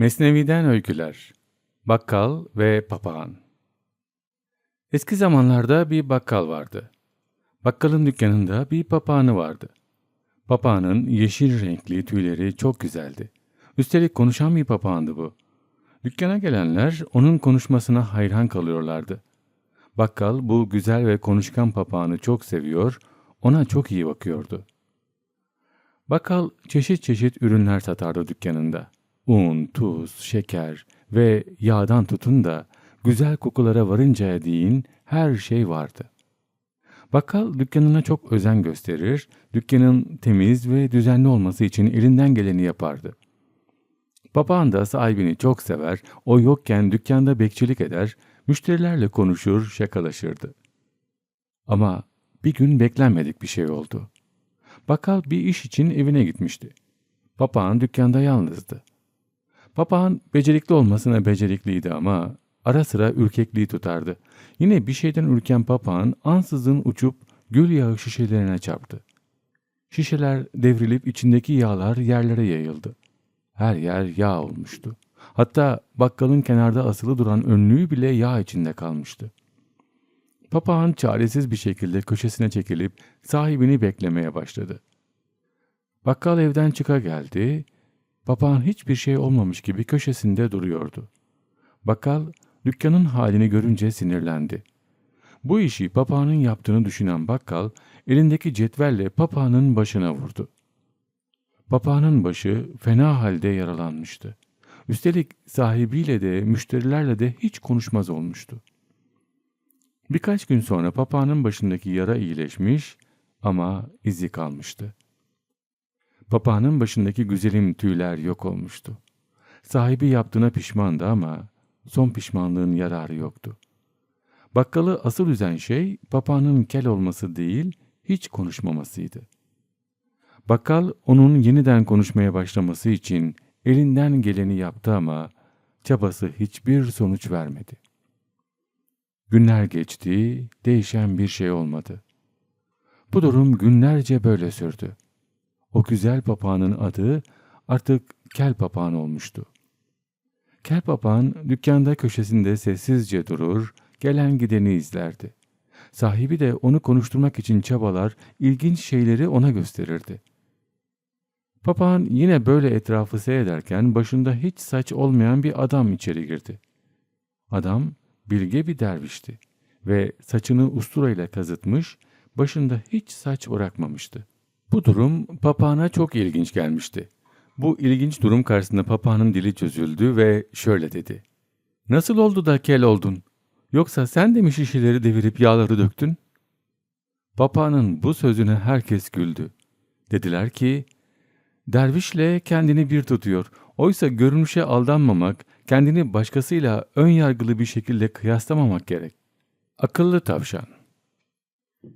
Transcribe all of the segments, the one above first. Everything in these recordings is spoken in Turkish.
Mesnevi'den Öyküler Bakkal ve Papağan Eski zamanlarda bir bakkal vardı. Bakkalın dükkanında bir papağanı vardı. Papağanın yeşil renkli tüyleri çok güzeldi. Üstelik konuşan bir papağandı bu. Dükkana gelenler onun konuşmasına hayran kalıyorlardı. Bakkal bu güzel ve konuşkan papağanı çok seviyor, ona çok iyi bakıyordu. Bakkal çeşit çeşit ürünler satardı dükkanında. Un, tuz, şeker ve yağdan tutun da güzel kokulara varıncaya değin her şey vardı. Bakkal dükkanına çok özen gösterir, dükkanın temiz ve düzenli olması için elinden geleni yapardı. Papağan da sahibini çok sever, o yokken dükkanda bekçilik eder, müşterilerle konuşur, şakalaşırdı. Ama bir gün beklenmedik bir şey oldu. Bakkal bir iş için evine gitmişti. Papağan dükkanda yalnızdı. Papağan becerikli olmasına becerikliydi ama ara sıra ürkekliği tutardı. Yine bir şeyden ürken papağan ansızın uçup gül yağı şişelerine çarptı. Şişeler devrilip içindeki yağlar yerlere yayıldı. Her yer yağ olmuştu. Hatta bakkalın kenarda asılı duran önlüğü bile yağ içinde kalmıştı. Papağan çaresiz bir şekilde köşesine çekilip sahibini beklemeye başladı. Bakkal evden çıka geldi. Papağan hiçbir şey olmamış gibi köşesinde duruyordu. Bakkal dükkanın halini görünce sinirlendi. Bu işi papağanın yaptığını düşünen bakkal elindeki cetvelle papağanın başına vurdu. Papağanın başı fena halde yaralanmıştı. Üstelik sahibiyle de müşterilerle de hiç konuşmaz olmuştu. Birkaç gün sonra papağanın başındaki yara iyileşmiş ama izi kalmıştı. Papağanın başındaki güzelim tüyler yok olmuştu. Sahibi yaptığına pişmandı ama son pişmanlığın yararı yoktu. Bakkalı asıl üzen şey papağanın kel olması değil, hiç konuşmamasıydı. Bakkal onun yeniden konuşmaya başlaması için elinden geleni yaptı ama çabası hiçbir sonuç vermedi. Günler geçti, değişen bir şey olmadı. Bu durum günlerce böyle sürdü. O güzel papağanın adı artık kel papağan olmuştu. Kel papağan dükkanda köşesinde sessizce durur, gelen gideni izlerdi. Sahibi de onu konuşturmak için çabalar, ilginç şeyleri ona gösterirdi. Papağan yine böyle etrafı seyrederken başında hiç saç olmayan bir adam içeri girdi. Adam bilge bir dervişti ve saçını usturayla kazıtmış, başında hiç saç bırakmamıştı. Bu durum papağana çok ilginç gelmişti. Bu ilginç durum karşısında papağanın dili çözüldü ve şöyle dedi. Nasıl oldu da kel oldun? Yoksa sen de mi şişeleri devirip yağları döktün? Papağanın bu sözüne herkes güldü. Dediler ki, dervişle kendini bir tutuyor. Oysa görünüşe aldanmamak, kendini başkasıyla ön yargılı bir şekilde kıyaslamamak gerek. Akıllı tavşan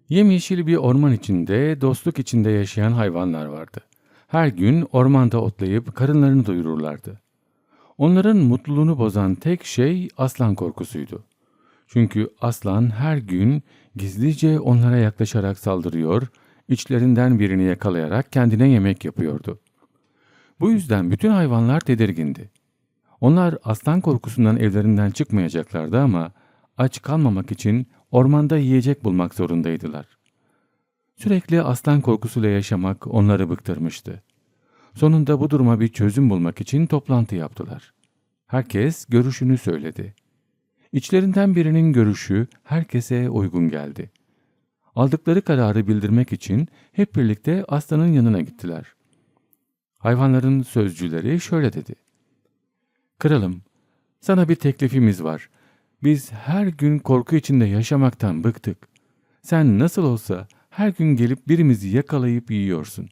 Yemyeşil bir orman içinde, dostluk içinde yaşayan hayvanlar vardı. Her gün ormanda otlayıp karınlarını doyururlardı. Onların mutluluğunu bozan tek şey aslan korkusuydu. Çünkü aslan her gün gizlice onlara yaklaşarak saldırıyor, içlerinden birini yakalayarak kendine yemek yapıyordu. Bu yüzden bütün hayvanlar tedirgindi. Onlar aslan korkusundan evlerinden çıkmayacaklardı ama aç kalmamak için ormanda yiyecek bulmak zorundaydılar. Sürekli aslan korkusuyla yaşamak onları bıktırmıştı. Sonunda bu duruma bir çözüm bulmak için toplantı yaptılar. Herkes görüşünü söyledi. İçlerinden birinin görüşü herkese uygun geldi. Aldıkları kararı bildirmek için hep birlikte aslanın yanına gittiler. Hayvanların sözcüleri şöyle dedi. Kralım, sana bir teklifimiz var. Biz her gün korku içinde yaşamaktan bıktık. Sen nasıl olsa her gün gelip birimizi yakalayıp yiyorsun.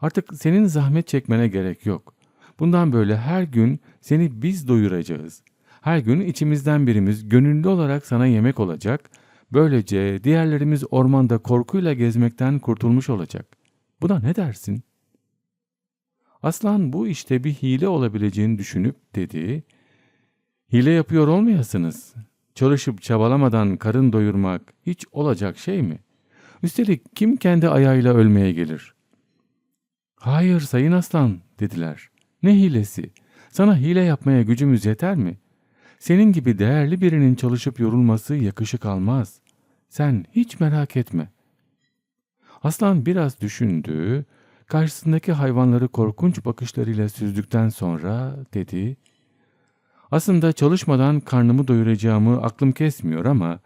Artık senin zahmet çekmene gerek yok. Bundan böyle her gün seni biz doyuracağız. Her gün içimizden birimiz gönüllü olarak sana yemek olacak. Böylece diğerlerimiz ormanda korkuyla gezmekten kurtulmuş olacak. Buna ne dersin? Aslan bu işte bir hile olabileceğini düşünüp dedi. Hile yapıyor olmayasınız. Çalışıp çabalamadan karın doyurmak hiç olacak şey mi? Üstelik kim kendi ayağıyla ölmeye gelir? Hayır sayın aslan dediler. Ne hilesi? Sana hile yapmaya gücümüz yeter mi? Senin gibi değerli birinin çalışıp yorulması yakışık almaz. Sen hiç merak etme. Aslan biraz düşündü, karşısındaki hayvanları korkunç bakışlarıyla süzdükten sonra dedi, aslında çalışmadan karnımı doyuracağımı aklım kesmiyor ama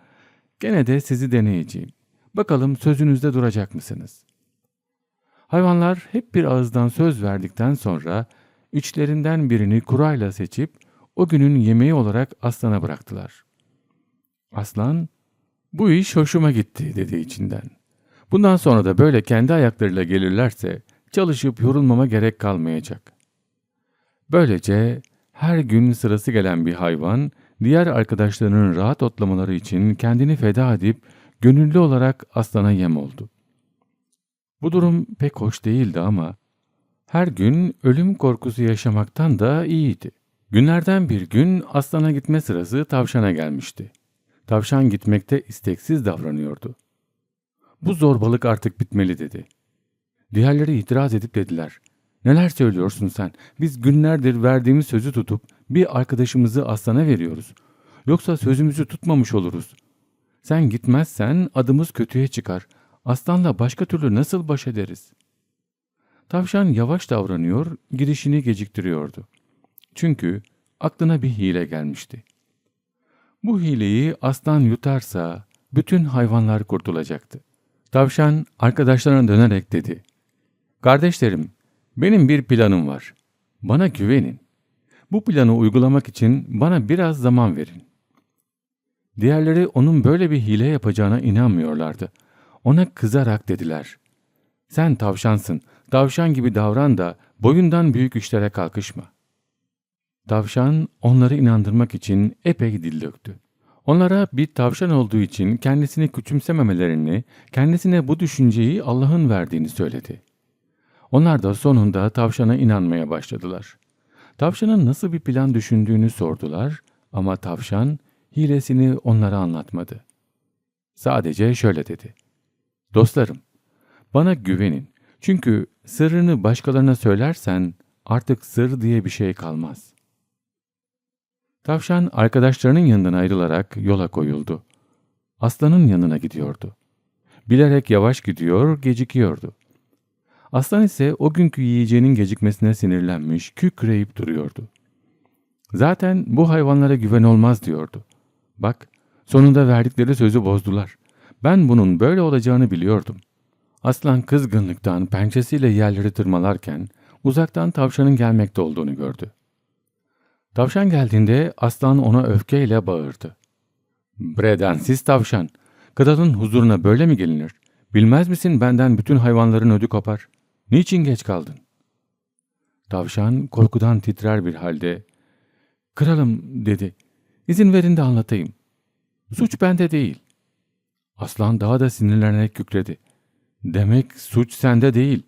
gene de sizi deneyeceğim. Bakalım sözünüzde duracak mısınız? Hayvanlar hep bir ağızdan söz verdikten sonra içlerinden birini kurayla seçip o günün yemeği olarak aslana bıraktılar. Aslan, bu iş hoşuma gitti dedi içinden. Bundan sonra da böyle kendi ayaklarıyla gelirlerse çalışıp yorulmama gerek kalmayacak. Böylece her gün sırası gelen bir hayvan, diğer arkadaşlarının rahat otlamaları için kendini feda edip gönüllü olarak aslana yem oldu. Bu durum pek hoş değildi ama her gün ölüm korkusu yaşamaktan da iyiydi. Günlerden bir gün aslana gitme sırası tavşana gelmişti. Tavşan gitmekte isteksiz davranıyordu. Bu zorbalık artık bitmeli dedi. Diğerleri itiraz edip dediler. Neler söylüyorsun sen? Biz günlerdir verdiğimiz sözü tutup bir arkadaşımızı aslana veriyoruz. Yoksa sözümüzü tutmamış oluruz. Sen gitmezsen adımız kötüye çıkar. Aslanla başka türlü nasıl baş ederiz? Tavşan yavaş davranıyor, girişini geciktiriyordu. Çünkü aklına bir hile gelmişti. Bu hileyi aslan yutarsa bütün hayvanlar kurtulacaktı. Tavşan arkadaşlarına dönerek dedi. Kardeşlerim, benim bir planım var. Bana güvenin. Bu planı uygulamak için bana biraz zaman verin. Diğerleri onun böyle bir hile yapacağına inanmıyorlardı. Ona kızarak dediler. Sen tavşansın, tavşan gibi davran da boyundan büyük işlere kalkışma. Tavşan onları inandırmak için epey dil döktü. Onlara bir tavşan olduğu için kendisini küçümsememelerini, kendisine bu düşünceyi Allah'ın verdiğini söyledi. Onlar da sonunda tavşana inanmaya başladılar. Tavşanın nasıl bir plan düşündüğünü sordular ama tavşan hilesini onlara anlatmadı. Sadece şöyle dedi. Dostlarım, bana güvenin. Çünkü sırrını başkalarına söylersen artık sır diye bir şey kalmaz. Tavşan arkadaşlarının yanından ayrılarak yola koyuldu. Aslanın yanına gidiyordu. Bilerek yavaş gidiyor, gecikiyordu. Aslan ise o günkü yiyeceğinin gecikmesine sinirlenmiş, kükreyip duruyordu. Zaten bu hayvanlara güven olmaz diyordu. Bak, sonunda verdikleri sözü bozdular. Ben bunun böyle olacağını biliyordum. Aslan kızgınlıktan pençesiyle yerleri tırmalarken uzaktan tavşanın gelmekte olduğunu gördü. Tavşan geldiğinde aslan ona öfkeyle bağırdı. Bredensiz tavşan, kralın huzuruna böyle mi gelinir? Bilmez misin benden bütün hayvanların ödü kopar? Niçin geç kaldın? Tavşan korkudan titrer bir halde, Kralım dedi, izin verin de anlatayım. Suç bende değil. Aslan daha da sinirlenerek kükredi. Demek suç sende değil.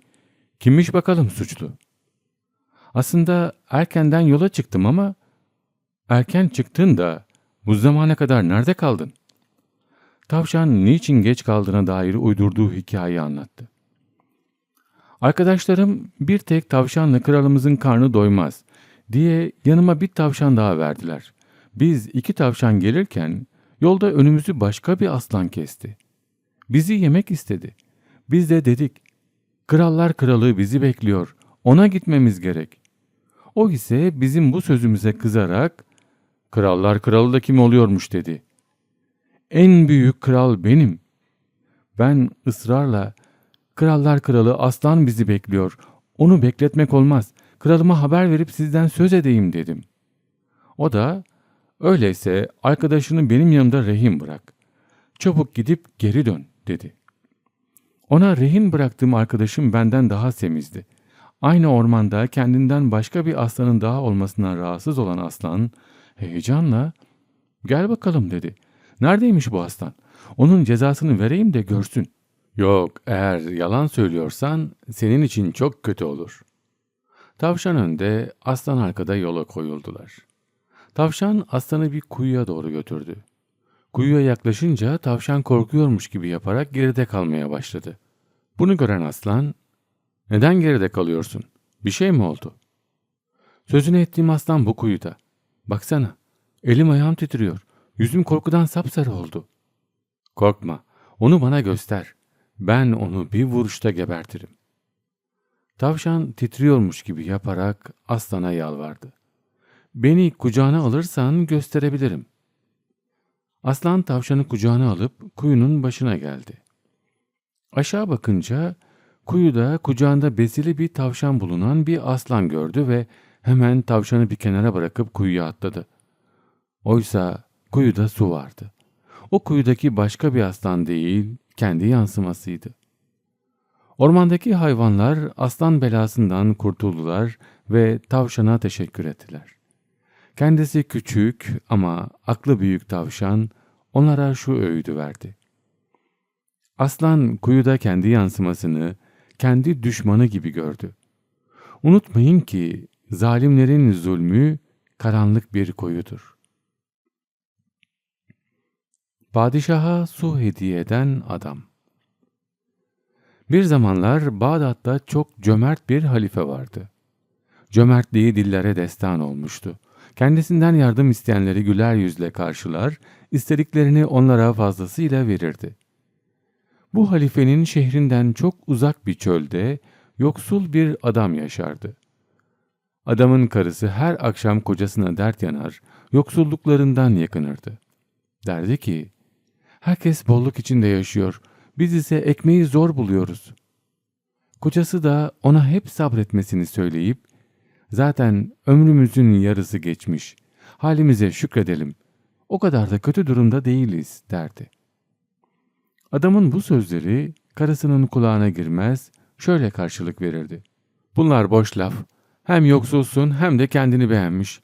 Kimmiş bakalım suçlu? Aslında erkenden yola çıktım ama erken çıktın da bu zamana kadar nerede kaldın? Tavşan niçin geç kaldığına dair uydurduğu hikayeyi anlattı. Arkadaşlarım bir tek tavşanla kralımızın karnı doymaz diye yanıma bir tavşan daha verdiler. Biz iki tavşan gelirken yolda önümüzü başka bir aslan kesti. Bizi yemek istedi. Biz de dedik, krallar kralı bizi bekliyor, ona gitmemiz gerek. O ise bizim bu sözümüze kızarak, krallar kralı da kim oluyormuş dedi. En büyük kral benim. Ben ısrarla, krallar kralı aslan bizi bekliyor, onu bekletmek olmaz, kralıma haber verip sizden söz edeyim dedim. O da, öyleyse arkadaşını benim yanımda rehin bırak. Çabuk gidip geri dön dedi. Ona rehin bıraktığım arkadaşım benden daha semizdi. Aynı ormanda kendinden başka bir aslanın daha olmasından rahatsız olan aslan heyecanla ''Gel bakalım'' dedi. ''Neredeymiş bu aslan? Onun cezasını vereyim de görsün.'' ''Yok, eğer yalan söylüyorsan senin için çok kötü olur.'' Tavşan önde, aslan arkada yola koyuldular. Tavşan aslanı bir kuyuya doğru götürdü. Kuyuya yaklaşınca tavşan korkuyormuş gibi yaparak geride kalmaya başladı. Bunu gören aslan, ''Neden geride kalıyorsun? Bir şey mi oldu?'' Sözünü ettiğim aslan bu kuyuda. Baksana, elim ayağım titriyor. Yüzüm korkudan sapsarı oldu. Korkma, onu bana göster. Ben onu bir vuruşta gebertirim. Tavşan titriyormuş gibi yaparak aslana yalvardı. Beni kucağına alırsan gösterebilirim. Aslan tavşanı kucağına alıp kuyunun başına geldi. Aşağı bakınca kuyuda kucağında besili bir tavşan bulunan bir aslan gördü ve hemen tavşanı bir kenara bırakıp kuyuya atladı. Oysa kuyuda su vardı. O kuyudaki başka bir aslan değil, kendi yansımasıydı. Ormandaki hayvanlar aslan belasından kurtuldular ve tavşana teşekkür ettiler. Kendisi küçük ama aklı büyük tavşan onlara şu öğüdü verdi. Aslan kuyuda kendi yansımasını kendi düşmanı gibi gördü. Unutmayın ki zalimlerin zulmü karanlık bir kuyudur. Padişaha su hediye eden adam Bir zamanlar Bağdat'ta çok cömert bir halife vardı. Cömertliği dillere destan olmuştu. Kendisinden yardım isteyenleri güler yüzle karşılar, istediklerini onlara fazlasıyla verirdi. Bu halifenin şehrinden çok uzak bir çölde yoksul bir adam yaşardı. Adamın karısı her akşam kocasına dert yanar, yoksulluklarından yakınırdı. Derdi ki, herkes bolluk içinde yaşıyor, biz ise ekmeği zor buluyoruz. Kocası da ona hep sabretmesini söyleyip, zaten ömrümüzün yarısı geçmiş, halimize şükredelim, o kadar da kötü durumda değiliz derdi. Adamın bu sözleri karısının kulağına girmez, şöyle karşılık verirdi. Bunlar boş laf. Hem yoksulsun hem de kendini beğenmiş.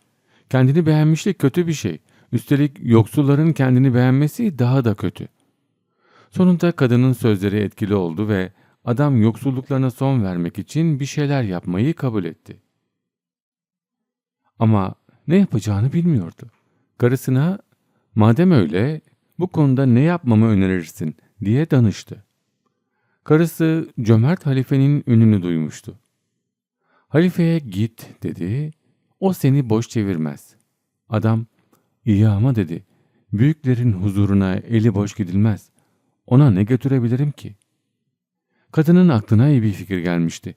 Kendini beğenmişlik kötü bir şey. Üstelik yoksulların kendini beğenmesi daha da kötü. Sonunda kadının sözleri etkili oldu ve adam yoksulluklarına son vermek için bir şeyler yapmayı kabul etti. Ama ne yapacağını bilmiyordu. Karısına madem öyle bu konuda ne yapmamı önerirsin diye danıştı. Karısı cömert halifenin ününü duymuştu. Halifeye git dedi, o seni boş çevirmez. Adam, iyi ama dedi, büyüklerin huzuruna eli boş gidilmez. Ona ne götürebilirim ki? Kadının aklına iyi bir fikir gelmişti.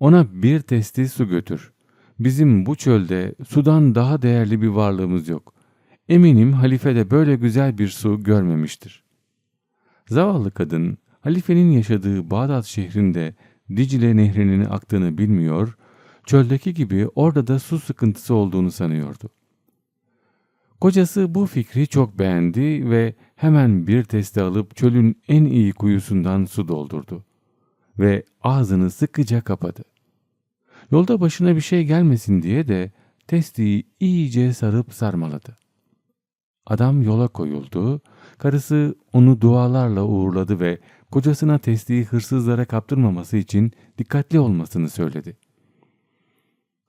Ona bir testi su götür. Bizim bu çölde sudan daha değerli bir varlığımız yok. Eminim halife de böyle güzel bir su görmemiştir. Zavallı kadın halifenin yaşadığı Bağdat şehrinde Dicle nehrinin aktığını bilmiyor, çöldeki gibi orada da su sıkıntısı olduğunu sanıyordu. Kocası bu fikri çok beğendi ve hemen bir testi alıp çölün en iyi kuyusundan su doldurdu ve ağzını sıkıca kapadı. Yolda başına bir şey gelmesin diye de testiyi iyice sarıp sarmaladı. Adam yola koyuldu, karısı onu dualarla uğurladı ve kocasına testiyi hırsızlara kaptırmaması için dikkatli olmasını söyledi.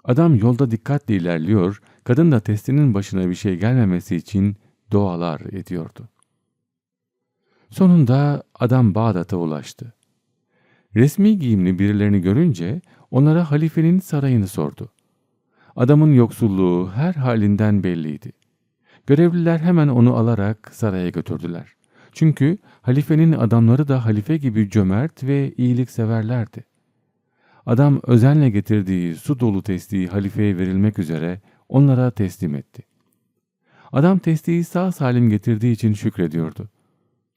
Adam yolda dikkatle ilerliyor, kadın da testinin başına bir şey gelmemesi için dualar ediyordu. Sonunda adam Bağdat'a ulaştı. Resmi giyimli birilerini görünce onlara halifenin sarayını sordu. Adamın yoksulluğu her halinden belliydi. Görevliler hemen onu alarak saraya götürdüler. Çünkü halifenin adamları da halife gibi cömert ve iyilikseverlerdi. Adam özenle getirdiği su dolu testiyi halifeye verilmek üzere onlara teslim etti. Adam testiyi sağ salim getirdiği için şükrediyordu.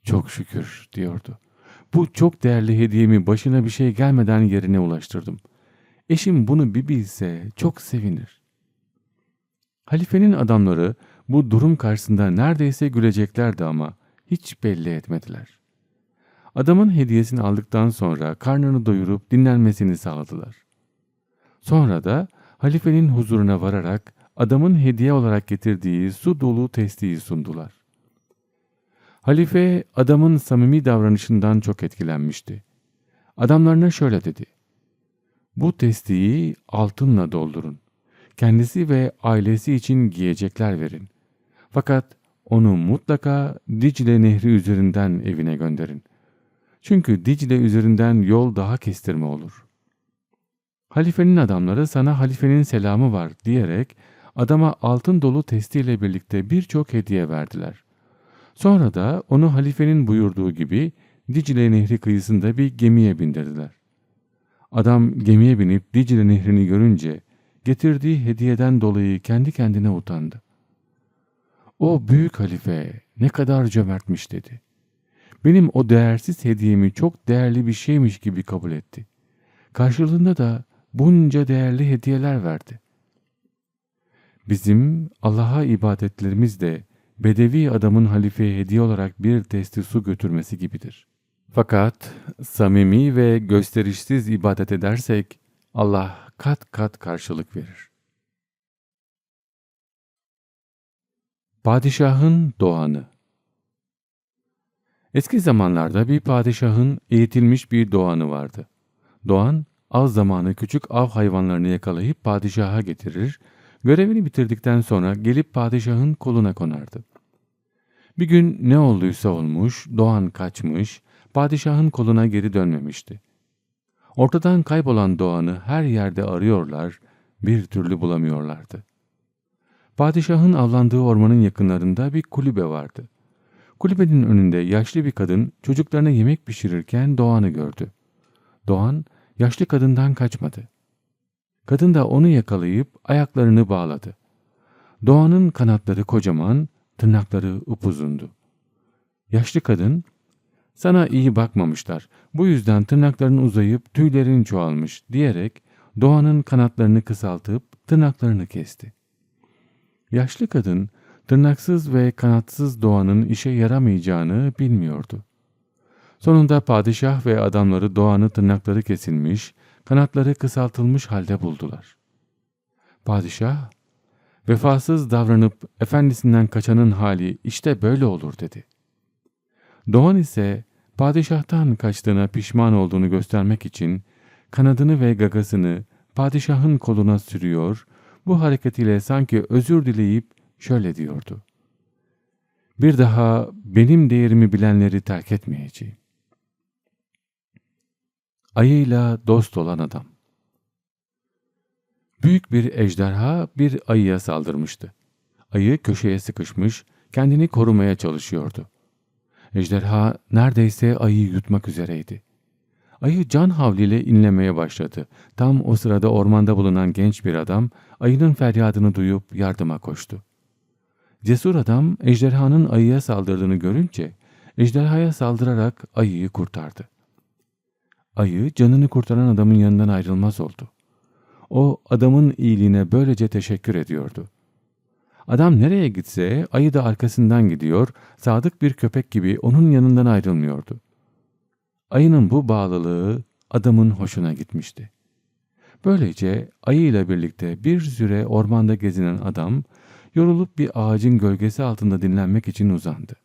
Çok şükür diyordu. Bu çok değerli hediyemi başına bir şey gelmeden yerine ulaştırdım. Eşim bunu bir bilse çok sevinir. Halifenin adamları bu durum karşısında neredeyse güleceklerdi ama hiç belli etmediler. Adamın hediyesini aldıktan sonra karnını doyurup dinlenmesini sağladılar. Sonra da halifenin huzuruna vararak adamın hediye olarak getirdiği su dolu testiyi sundular. Halife adamın samimi davranışından çok etkilenmişti. Adamlarına şöyle dedi. Bu testiyi altınla doldurun. Kendisi ve ailesi için giyecekler verin. Fakat onu mutlaka Dicle Nehri üzerinden evine gönderin. Çünkü Dicle üzerinden yol daha kestirme olur. halifenin adamları sana halifenin selamı var diyerek adama altın dolu testiyle birlikte birçok hediye verdiler. Sonra da onu halifenin buyurduğu gibi Dicle Nehri kıyısında bir gemiye bindirdiler. Adam gemiye binip Dicle Nehri'ni görünce getirdiği hediyeden dolayı kendi kendine utandı. O büyük halife ne kadar cömertmiş dedi. Benim o değersiz hediyemi çok değerli bir şeymiş gibi kabul etti. Karşılığında da bunca değerli hediyeler verdi. Bizim Allah'a ibadetlerimiz de Bedevi adamın halifeye hediye olarak bir testi su götürmesi gibidir. Fakat samimi ve gösterişsiz ibadet edersek Allah kat kat karşılık verir. Padişahın Doğanı Eski zamanlarda bir padişahın eğitilmiş bir doğanı vardı. Doğan, az zamanı küçük av hayvanlarını yakalayıp padişaha getirir, görevini bitirdikten sonra gelip padişahın koluna konardı. Bir gün ne olduysa olmuş, Doğan kaçmış, padişahın koluna geri dönmemişti. Ortadan kaybolan Doğan'ı her yerde arıyorlar, bir türlü bulamıyorlardı. Padişahın avlandığı ormanın yakınlarında bir kulübe vardı. Kulübenin önünde yaşlı bir kadın çocuklarına yemek pişirirken Doğan'ı gördü. Doğan yaşlı kadından kaçmadı. Kadın da onu yakalayıp ayaklarını bağladı. Doğan'ın kanatları kocaman, tırnakları upuzundu. Yaşlı kadın, sana iyi bakmamışlar, bu yüzden tırnakların uzayıp tüylerin çoğalmış diyerek Doğan'ın kanatlarını kısaltıp tırnaklarını kesti. Yaşlı kadın tırnaksız ve kanatsız Doğan'ın işe yaramayacağını bilmiyordu. Sonunda padişah ve adamları Doğan'ı tırnakları kesilmiş, kanatları kısaltılmış halde buldular. Padişah, vefasız davranıp efendisinden kaçanın hali işte böyle olur dedi. Doğan ise padişahtan kaçtığına pişman olduğunu göstermek için kanadını ve gagasını padişahın koluna sürüyor, bu hareketiyle sanki özür dileyip şöyle diyordu. Bir daha benim değerimi bilenleri terk etmeyeceğim. Ayıyla dost olan adam. Büyük bir ejderha bir ayıya saldırmıştı. Ayı köşeye sıkışmış, kendini korumaya çalışıyordu. Ejderha neredeyse ayıyı yutmak üzereydi. Ayı can havliyle inlemeye başladı. Tam o sırada ormanda bulunan genç bir adam ayının feryadını duyup yardıma koştu. Cesur adam ejderhanın ayıya saldırdığını görünce ejderhaya saldırarak ayıyı kurtardı. Ayı canını kurtaran adamın yanından ayrılmaz oldu. O adamın iyiliğine böylece teşekkür ediyordu. Adam nereye gitse ayı da arkasından gidiyor, sadık bir köpek gibi onun yanından ayrılmıyordu. Ayının bu bağlılığı adamın hoşuna gitmişti. Böylece ayı ile birlikte bir süre ormanda gezinen adam, yorulup bir ağacın gölgesi altında dinlenmek için uzandı.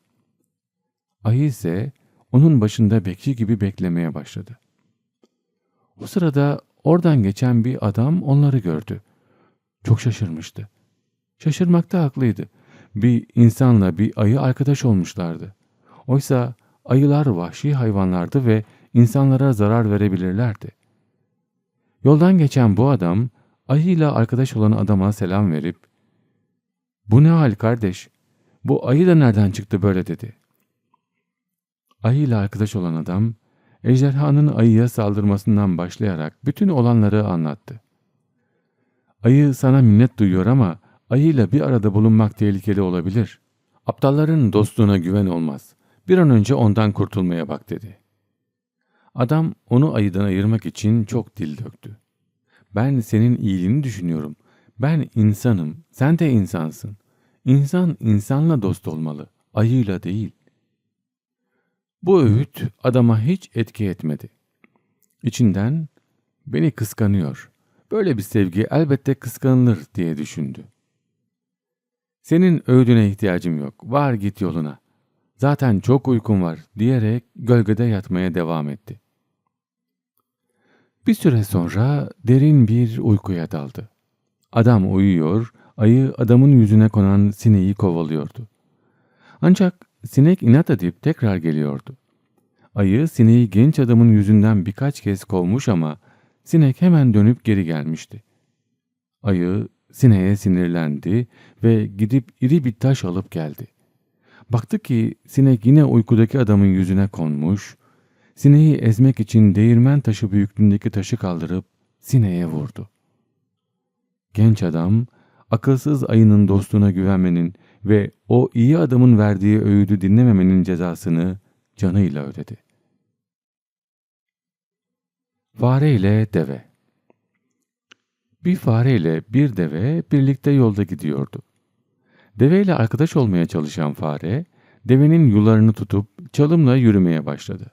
Ayı ise onun başında bekçi gibi beklemeye başladı. O sırada oradan geçen bir adam onları gördü. Çok şaşırmıştı. Şaşırmakta haklıydı. Bir insanla bir ayı arkadaş olmuşlardı. Oysa ayılar vahşi hayvanlardı ve insanlara zarar verebilirlerdi. Yoldan geçen bu adam ayıyla arkadaş olan adama selam verip ''Bu ne hal kardeş? Bu ayı da nereden çıktı böyle?'' dedi. Ayıyla arkadaş olan adam ejderhanın ayıya saldırmasından başlayarak bütün olanları anlattı. Ayı sana minnet duyuyor ama ayıyla bir arada bulunmak tehlikeli olabilir. Aptalların dostluğuna güven olmaz. Bir an önce ondan kurtulmaya bak dedi. Adam onu ayıdan ayırmak için çok dil döktü. Ben senin iyiliğini düşünüyorum. Ben insanım, sen de insansın. İnsan insanla dost olmalı, ayıyla değil. Bu öğüt adama hiç etki etmedi. İçinden beni kıskanıyor. Böyle bir sevgi elbette kıskanılır diye düşündü. Senin öğüdüne ihtiyacım yok. Var git yoluna. Zaten çok uykum var diyerek gölgede yatmaya devam etti. Bir süre sonra derin bir uykuya daldı. Adam uyuyor, ayı adamın yüzüne konan sineği kovalıyordu. Ancak sinek inat edip tekrar geliyordu. Ayı sineği genç adamın yüzünden birkaç kez kovmuş ama sinek hemen dönüp geri gelmişti. Ayı sineğe sinirlendi ve gidip iri bir taş alıp geldi. Baktı ki sinek yine uykudaki adamın yüzüne konmuş, sineği ezmek için değirmen taşı büyüklüğündeki taşı kaldırıp sineğe vurdu. Genç adam, akılsız ayının dostluğuna güvenmenin ve o iyi adamın verdiği öğüdü dinlememenin cezasını canıyla ödedi. Fare ile deve Bir fare ile bir deve birlikte yolda gidiyordu. Deve ile arkadaş olmaya çalışan fare, devenin yularını tutup çalımla yürümeye başladı.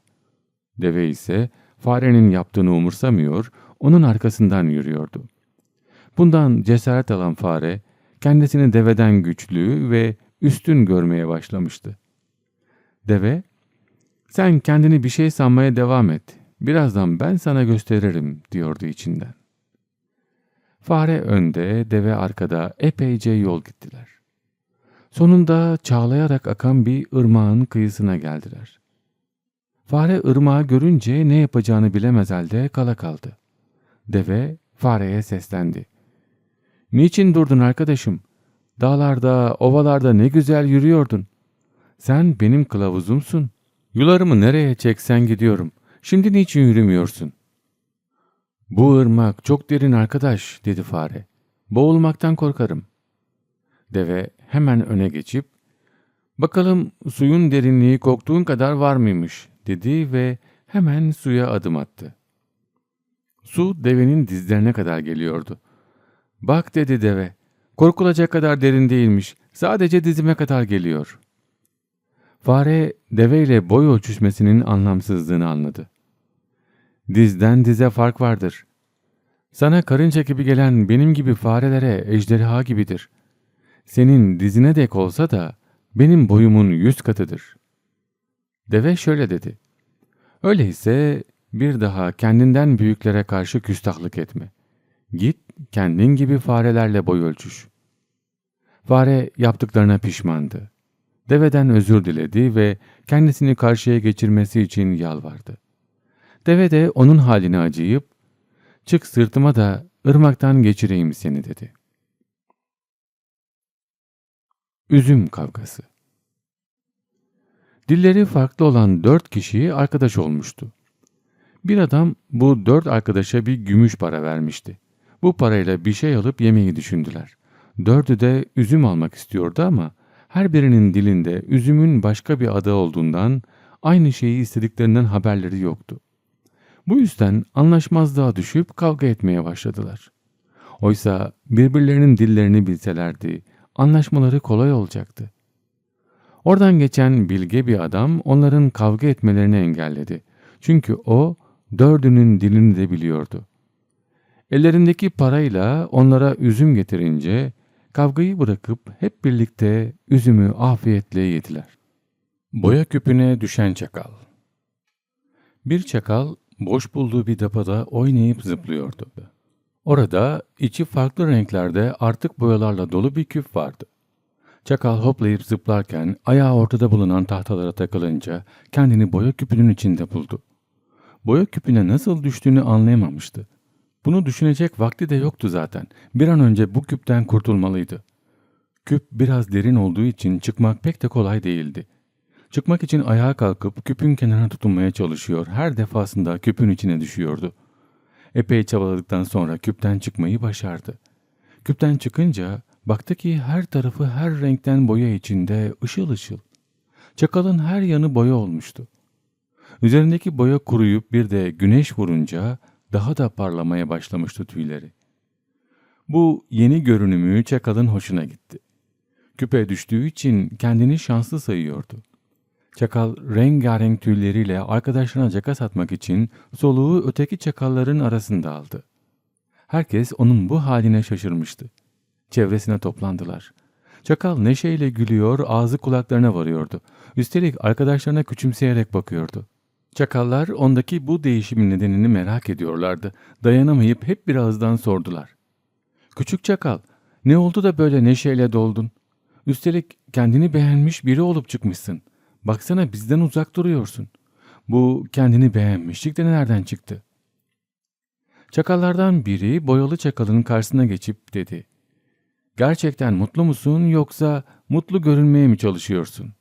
Deve ise farenin yaptığını umursamıyor, onun arkasından yürüyordu. Bundan cesaret alan fare, kendisini deveden güçlü ve üstün görmeye başlamıştı. Deve, sen kendini bir şey sanmaya devam et, birazdan ben sana gösteririm diyordu içinden. Fare önde, deve arkada epeyce yol gittiler. Sonunda çağlayarak akan bir ırmağın kıyısına geldiler. Fare ırmağı görünce ne yapacağını bilemez halde kala kaldı. Deve fareye seslendi. Niçin durdun arkadaşım? Dağlarda, ovalarda ne güzel yürüyordun. Sen benim kılavuzumsun. Yularımı nereye çeksen gidiyorum. Şimdi niçin yürümüyorsun? Bu ırmak çok derin arkadaş, dedi fare. Boğulmaktan korkarım. Deve hemen öne geçip, bakalım suyun derinliği korktuğun kadar var mıymış, dedi ve hemen suya adım attı. Su devenin dizlerine kadar geliyordu. Bak dedi deve, korkulacak kadar derin değilmiş, sadece dizime kadar geliyor. Fare deveyle boy ölçüşmesinin anlamsızlığını anladı. Dizden dize fark vardır. Sana karınca gibi gelen benim gibi farelere ejderha gibidir. Senin dizine dek olsa da benim boyumun yüz katıdır. Deve şöyle dedi. Öyleyse bir daha kendinden büyüklere karşı küstahlık etme. Git kendin gibi farelerle boy ölçüş. Fare yaptıklarına pişmandı. Deveden özür diledi ve kendisini karşıya geçirmesi için yalvardı. Deve de onun haline acıyıp, çık sırtıma da ırmaktan geçireyim seni dedi. Üzüm kavgası Dilleri farklı olan dört kişi arkadaş olmuştu. Bir adam bu dört arkadaşa bir gümüş para vermişti. Bu parayla bir şey alıp yemeyi düşündüler. Dördü de üzüm almak istiyordu ama her birinin dilinde üzümün başka bir adı olduğundan aynı şeyi istediklerinden haberleri yoktu. Bu yüzden anlaşmazlığa düşüp kavga etmeye başladılar. Oysa birbirlerinin dillerini bilselerdi anlaşmaları kolay olacaktı. Oradan geçen bilge bir adam onların kavga etmelerini engelledi. Çünkü o dördünün dilini de biliyordu. Ellerindeki parayla onlara üzüm getirince kavgayı bırakıp hep birlikte üzümü afiyetle yediler. Boya küpüne düşen çakal Bir çakal boş bulduğu bir depoda oynayıp zıplıyordu. Orada içi farklı renklerde artık boyalarla dolu bir küp vardı. Çakal hoplayıp zıplarken ayağı ortada bulunan tahtalara takılınca kendini boya küpünün içinde buldu. Boya küpüne nasıl düştüğünü anlayamamıştı. Bunu düşünecek vakti de yoktu zaten. Bir an önce bu küpten kurtulmalıydı. Küp biraz derin olduğu için çıkmak pek de kolay değildi. Çıkmak için ayağa kalkıp küpün kenarına tutunmaya çalışıyor. Her defasında küpün içine düşüyordu. Epey çabaladıktan sonra küpten çıkmayı başardı. Küpten çıkınca baktı ki her tarafı her renkten boya içinde ışıl ışıl. Çakalın her yanı boya olmuştu. Üzerindeki boya kuruyup bir de güneş vurunca daha da parlamaya başlamıştı tüyleri. Bu yeni görünümü Çakal'ın hoşuna gitti. Küpe düştüğü için kendini şanslı sayıyordu. Çakal rengarenk tüyleriyle arkadaşlarına caka satmak için soluğu öteki çakalların arasında aldı. Herkes onun bu haline şaşırmıştı. Çevresine toplandılar. Çakal neşeyle gülüyor, ağzı kulaklarına varıyordu. Üstelik arkadaşlarına küçümseyerek bakıyordu. Çakallar ondaki bu değişimin nedenini merak ediyorlardı. Dayanamayıp hep bir ağızdan sordular. Küçük çakal, ne oldu da böyle neşeyle doldun? Üstelik kendini beğenmiş biri olup çıkmışsın. Baksana bizden uzak duruyorsun. Bu kendini beğenmişlik de nereden çıktı? Çakallardan biri boyalı çakalın karşısına geçip dedi. Gerçekten mutlu musun yoksa mutlu görünmeye mi çalışıyorsun?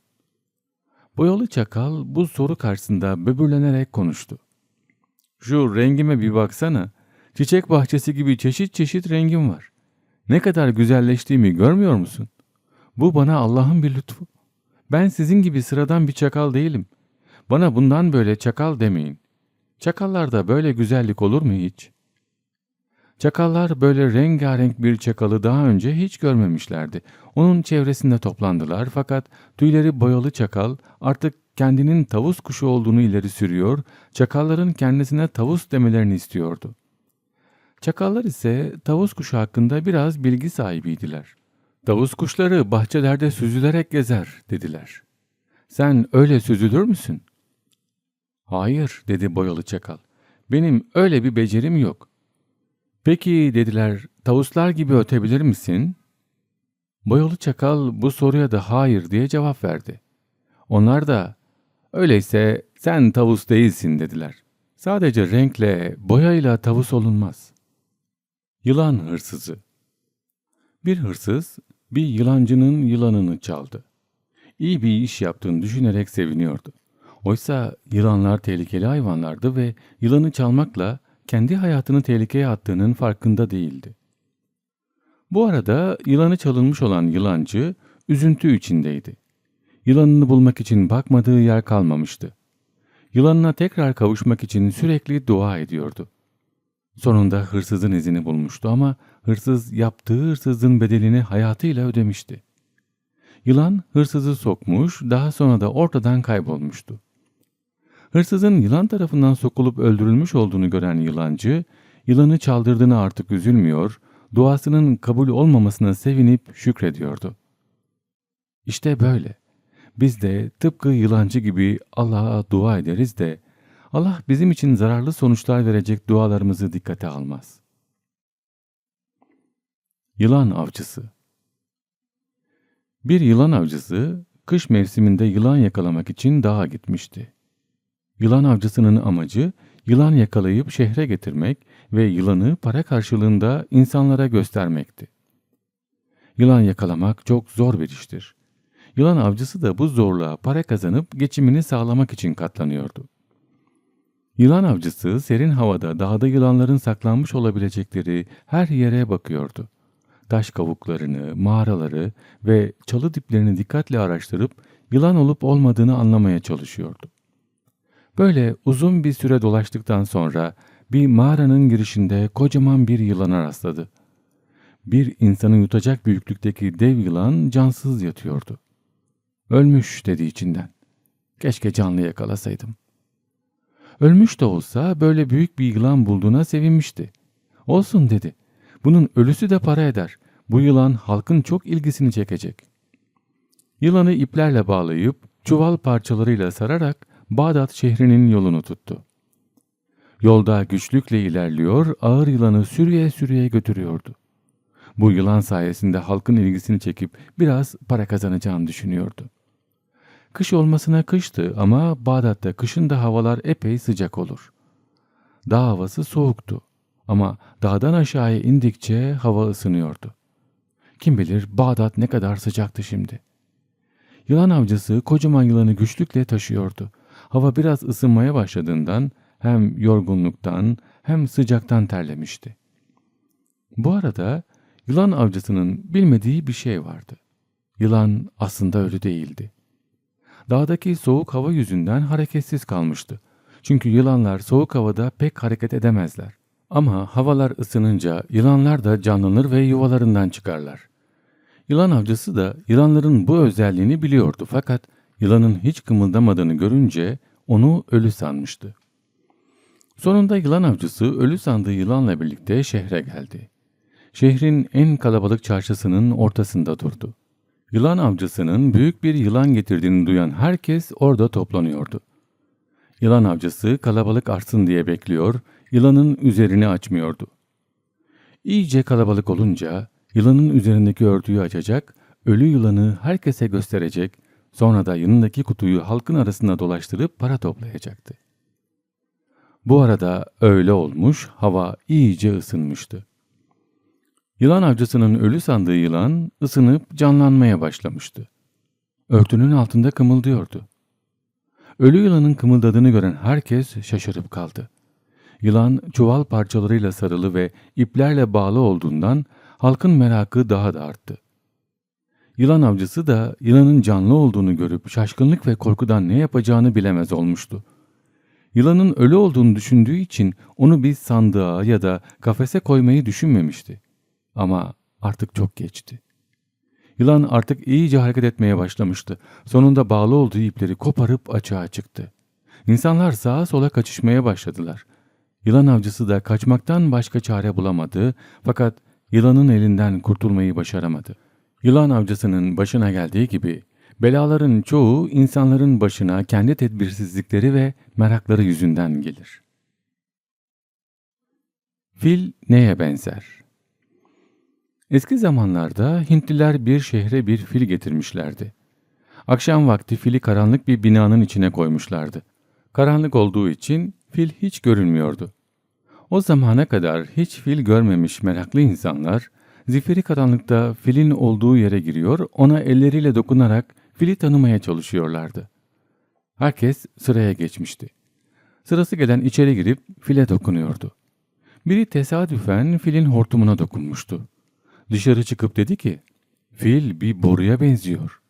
Boyalı çakal bu soru karşısında böbürlenerek konuştu. Şu rengime bir baksana. Çiçek bahçesi gibi çeşit çeşit rengim var. Ne kadar güzelleştiğimi görmüyor musun? Bu bana Allah'ın bir lütfu. Ben sizin gibi sıradan bir çakal değilim. Bana bundan böyle çakal demeyin. Çakallarda böyle güzellik olur mu hiç? Çakallar böyle rengarenk bir çakalı daha önce hiç görmemişlerdi. Onun çevresinde toplandılar fakat tüyleri boyalı çakal artık kendinin tavus kuşu olduğunu ileri sürüyor, çakalların kendisine tavus demelerini istiyordu. Çakallar ise tavus kuşu hakkında biraz bilgi sahibiydiler. Tavus kuşları bahçelerde süzülerek gezer dediler. Sen öyle süzülür müsün? Hayır dedi boyalı çakal. Benim öyle bir becerim yok. Peki dediler tavuslar gibi ötebilir misin? Boyalı çakal bu soruya da hayır diye cevap verdi. Onlar da öyleyse sen tavus değilsin dediler. Sadece renkle, boyayla tavus olunmaz. Yılan hırsızı Bir hırsız bir yılancının yılanını çaldı. İyi bir iş yaptığını düşünerek seviniyordu. Oysa yılanlar tehlikeli hayvanlardı ve yılanı çalmakla kendi hayatını tehlikeye attığının farkında değildi. Bu arada yılanı çalınmış olan yılancı üzüntü içindeydi. Yılanını bulmak için bakmadığı yer kalmamıştı. Yılanına tekrar kavuşmak için sürekli dua ediyordu. Sonunda hırsızın izini bulmuştu ama hırsız yaptığı hırsızlığın bedelini hayatıyla ödemişti. Yılan hırsızı sokmuş, daha sonra da ortadan kaybolmuştu. Hırsızın yılan tarafından sokulup öldürülmüş olduğunu gören yılancı, yılanı çaldırdığını artık üzülmüyor, duasının kabul olmamasına sevinip şükrediyordu. İşte böyle. Biz de tıpkı yılancı gibi Allah'a dua ederiz de Allah bizim için zararlı sonuçlar verecek dualarımızı dikkate almaz. Yılan avcısı Bir yılan avcısı kış mevsiminde yılan yakalamak için dağa gitmişti. Yılan avcısının amacı yılan yakalayıp şehre getirmek ve yılanı para karşılığında insanlara göstermekti. Yılan yakalamak çok zor bir iştir. Yılan avcısı da bu zorluğa para kazanıp geçimini sağlamak için katlanıyordu. Yılan avcısı serin havada dağda yılanların saklanmış olabilecekleri her yere bakıyordu. Taş kavuklarını, mağaraları ve çalı diplerini dikkatle araştırıp yılan olup olmadığını anlamaya çalışıyordu. Böyle uzun bir süre dolaştıktan sonra bir mağaranın girişinde kocaman bir yılana rastladı. Bir insanı yutacak büyüklükteki dev yılan cansız yatıyordu. Ölmüş dedi içinden. Keşke canlı yakalasaydım. Ölmüş de olsa böyle büyük bir yılan bulduğuna sevinmişti. Olsun dedi. Bunun ölüsü de para eder. Bu yılan halkın çok ilgisini çekecek. Yılanı iplerle bağlayıp çuval parçalarıyla sararak Bağdat şehrinin yolunu tuttu. Yolda güçlükle ilerliyor, ağır yılanı sürüye sürüye götürüyordu. Bu yılan sayesinde halkın ilgisini çekip biraz para kazanacağını düşünüyordu. Kış olmasına kıştı ama Bağdat'ta kışın da havalar epey sıcak olur. Dağ havası soğuktu ama dağdan aşağıya indikçe hava ısınıyordu. Kim bilir Bağdat ne kadar sıcaktı şimdi. Yılan avcısı kocaman yılanı güçlükle taşıyordu. Hava biraz ısınmaya başladığından hem yorgunluktan hem sıcaktan terlemişti. Bu arada yılan avcısının bilmediği bir şey vardı. Yılan aslında ölü değildi. Dağdaki soğuk hava yüzünden hareketsiz kalmıştı. Çünkü yılanlar soğuk havada pek hareket edemezler. Ama havalar ısınınca yılanlar da canlanır ve yuvalarından çıkarlar. Yılan avcısı da yılanların bu özelliğini biliyordu fakat yılanın hiç kımıldamadığını görünce onu ölü sanmıştı. Sonunda yılan avcısı ölü sandığı yılanla birlikte şehre geldi. Şehrin en kalabalık çarşısının ortasında durdu. Yılan avcısının büyük bir yılan getirdiğini duyan herkes orada toplanıyordu. Yılan avcısı kalabalık artsın diye bekliyor, yılanın üzerini açmıyordu. İyice kalabalık olunca yılanın üzerindeki örtüyü açacak, ölü yılanı herkese gösterecek, sonra da yanındaki kutuyu halkın arasında dolaştırıp para toplayacaktı. Bu arada öğle olmuş, hava iyice ısınmıştı. Yılan avcısının ölü sandığı yılan ısınıp canlanmaya başlamıştı. Örtünün altında kımıldıyordu. Ölü yılanın kımıldadığını gören herkes şaşırıp kaldı. Yılan çuval parçalarıyla sarılı ve iplerle bağlı olduğundan halkın merakı daha da arttı. Yılan avcısı da yılanın canlı olduğunu görüp şaşkınlık ve korkudan ne yapacağını bilemez olmuştu. Yılanın ölü olduğunu düşündüğü için onu bir sandığa ya da kafese koymayı düşünmemişti. Ama artık çok geçti. Yılan artık iyice hareket etmeye başlamıştı. Sonunda bağlı olduğu ipleri koparıp açığa çıktı. İnsanlar sağa sola kaçışmaya başladılar. Yılan avcısı da kaçmaktan başka çare bulamadı fakat yılanın elinden kurtulmayı başaramadı. Yılan avcısının başına geldiği gibi belaların çoğu insanların başına kendi tedbirsizlikleri ve merakları yüzünden gelir. Fil neye benzer? Eski zamanlarda Hintliler bir şehre bir fil getirmişlerdi. Akşam vakti fili karanlık bir binanın içine koymuşlardı. Karanlık olduğu için fil hiç görünmüyordu. O zamana kadar hiç fil görmemiş meraklı insanlar, zifiri karanlıkta filin olduğu yere giriyor, ona elleriyle dokunarak fili tanımaya çalışıyorlardı. Herkes sıraya geçmişti. Sırası gelen içeri girip file dokunuyordu. Biri tesadüfen filin hortumuna dokunmuştu. Dışarı çıkıp dedi ki, fil bir boruya benziyor.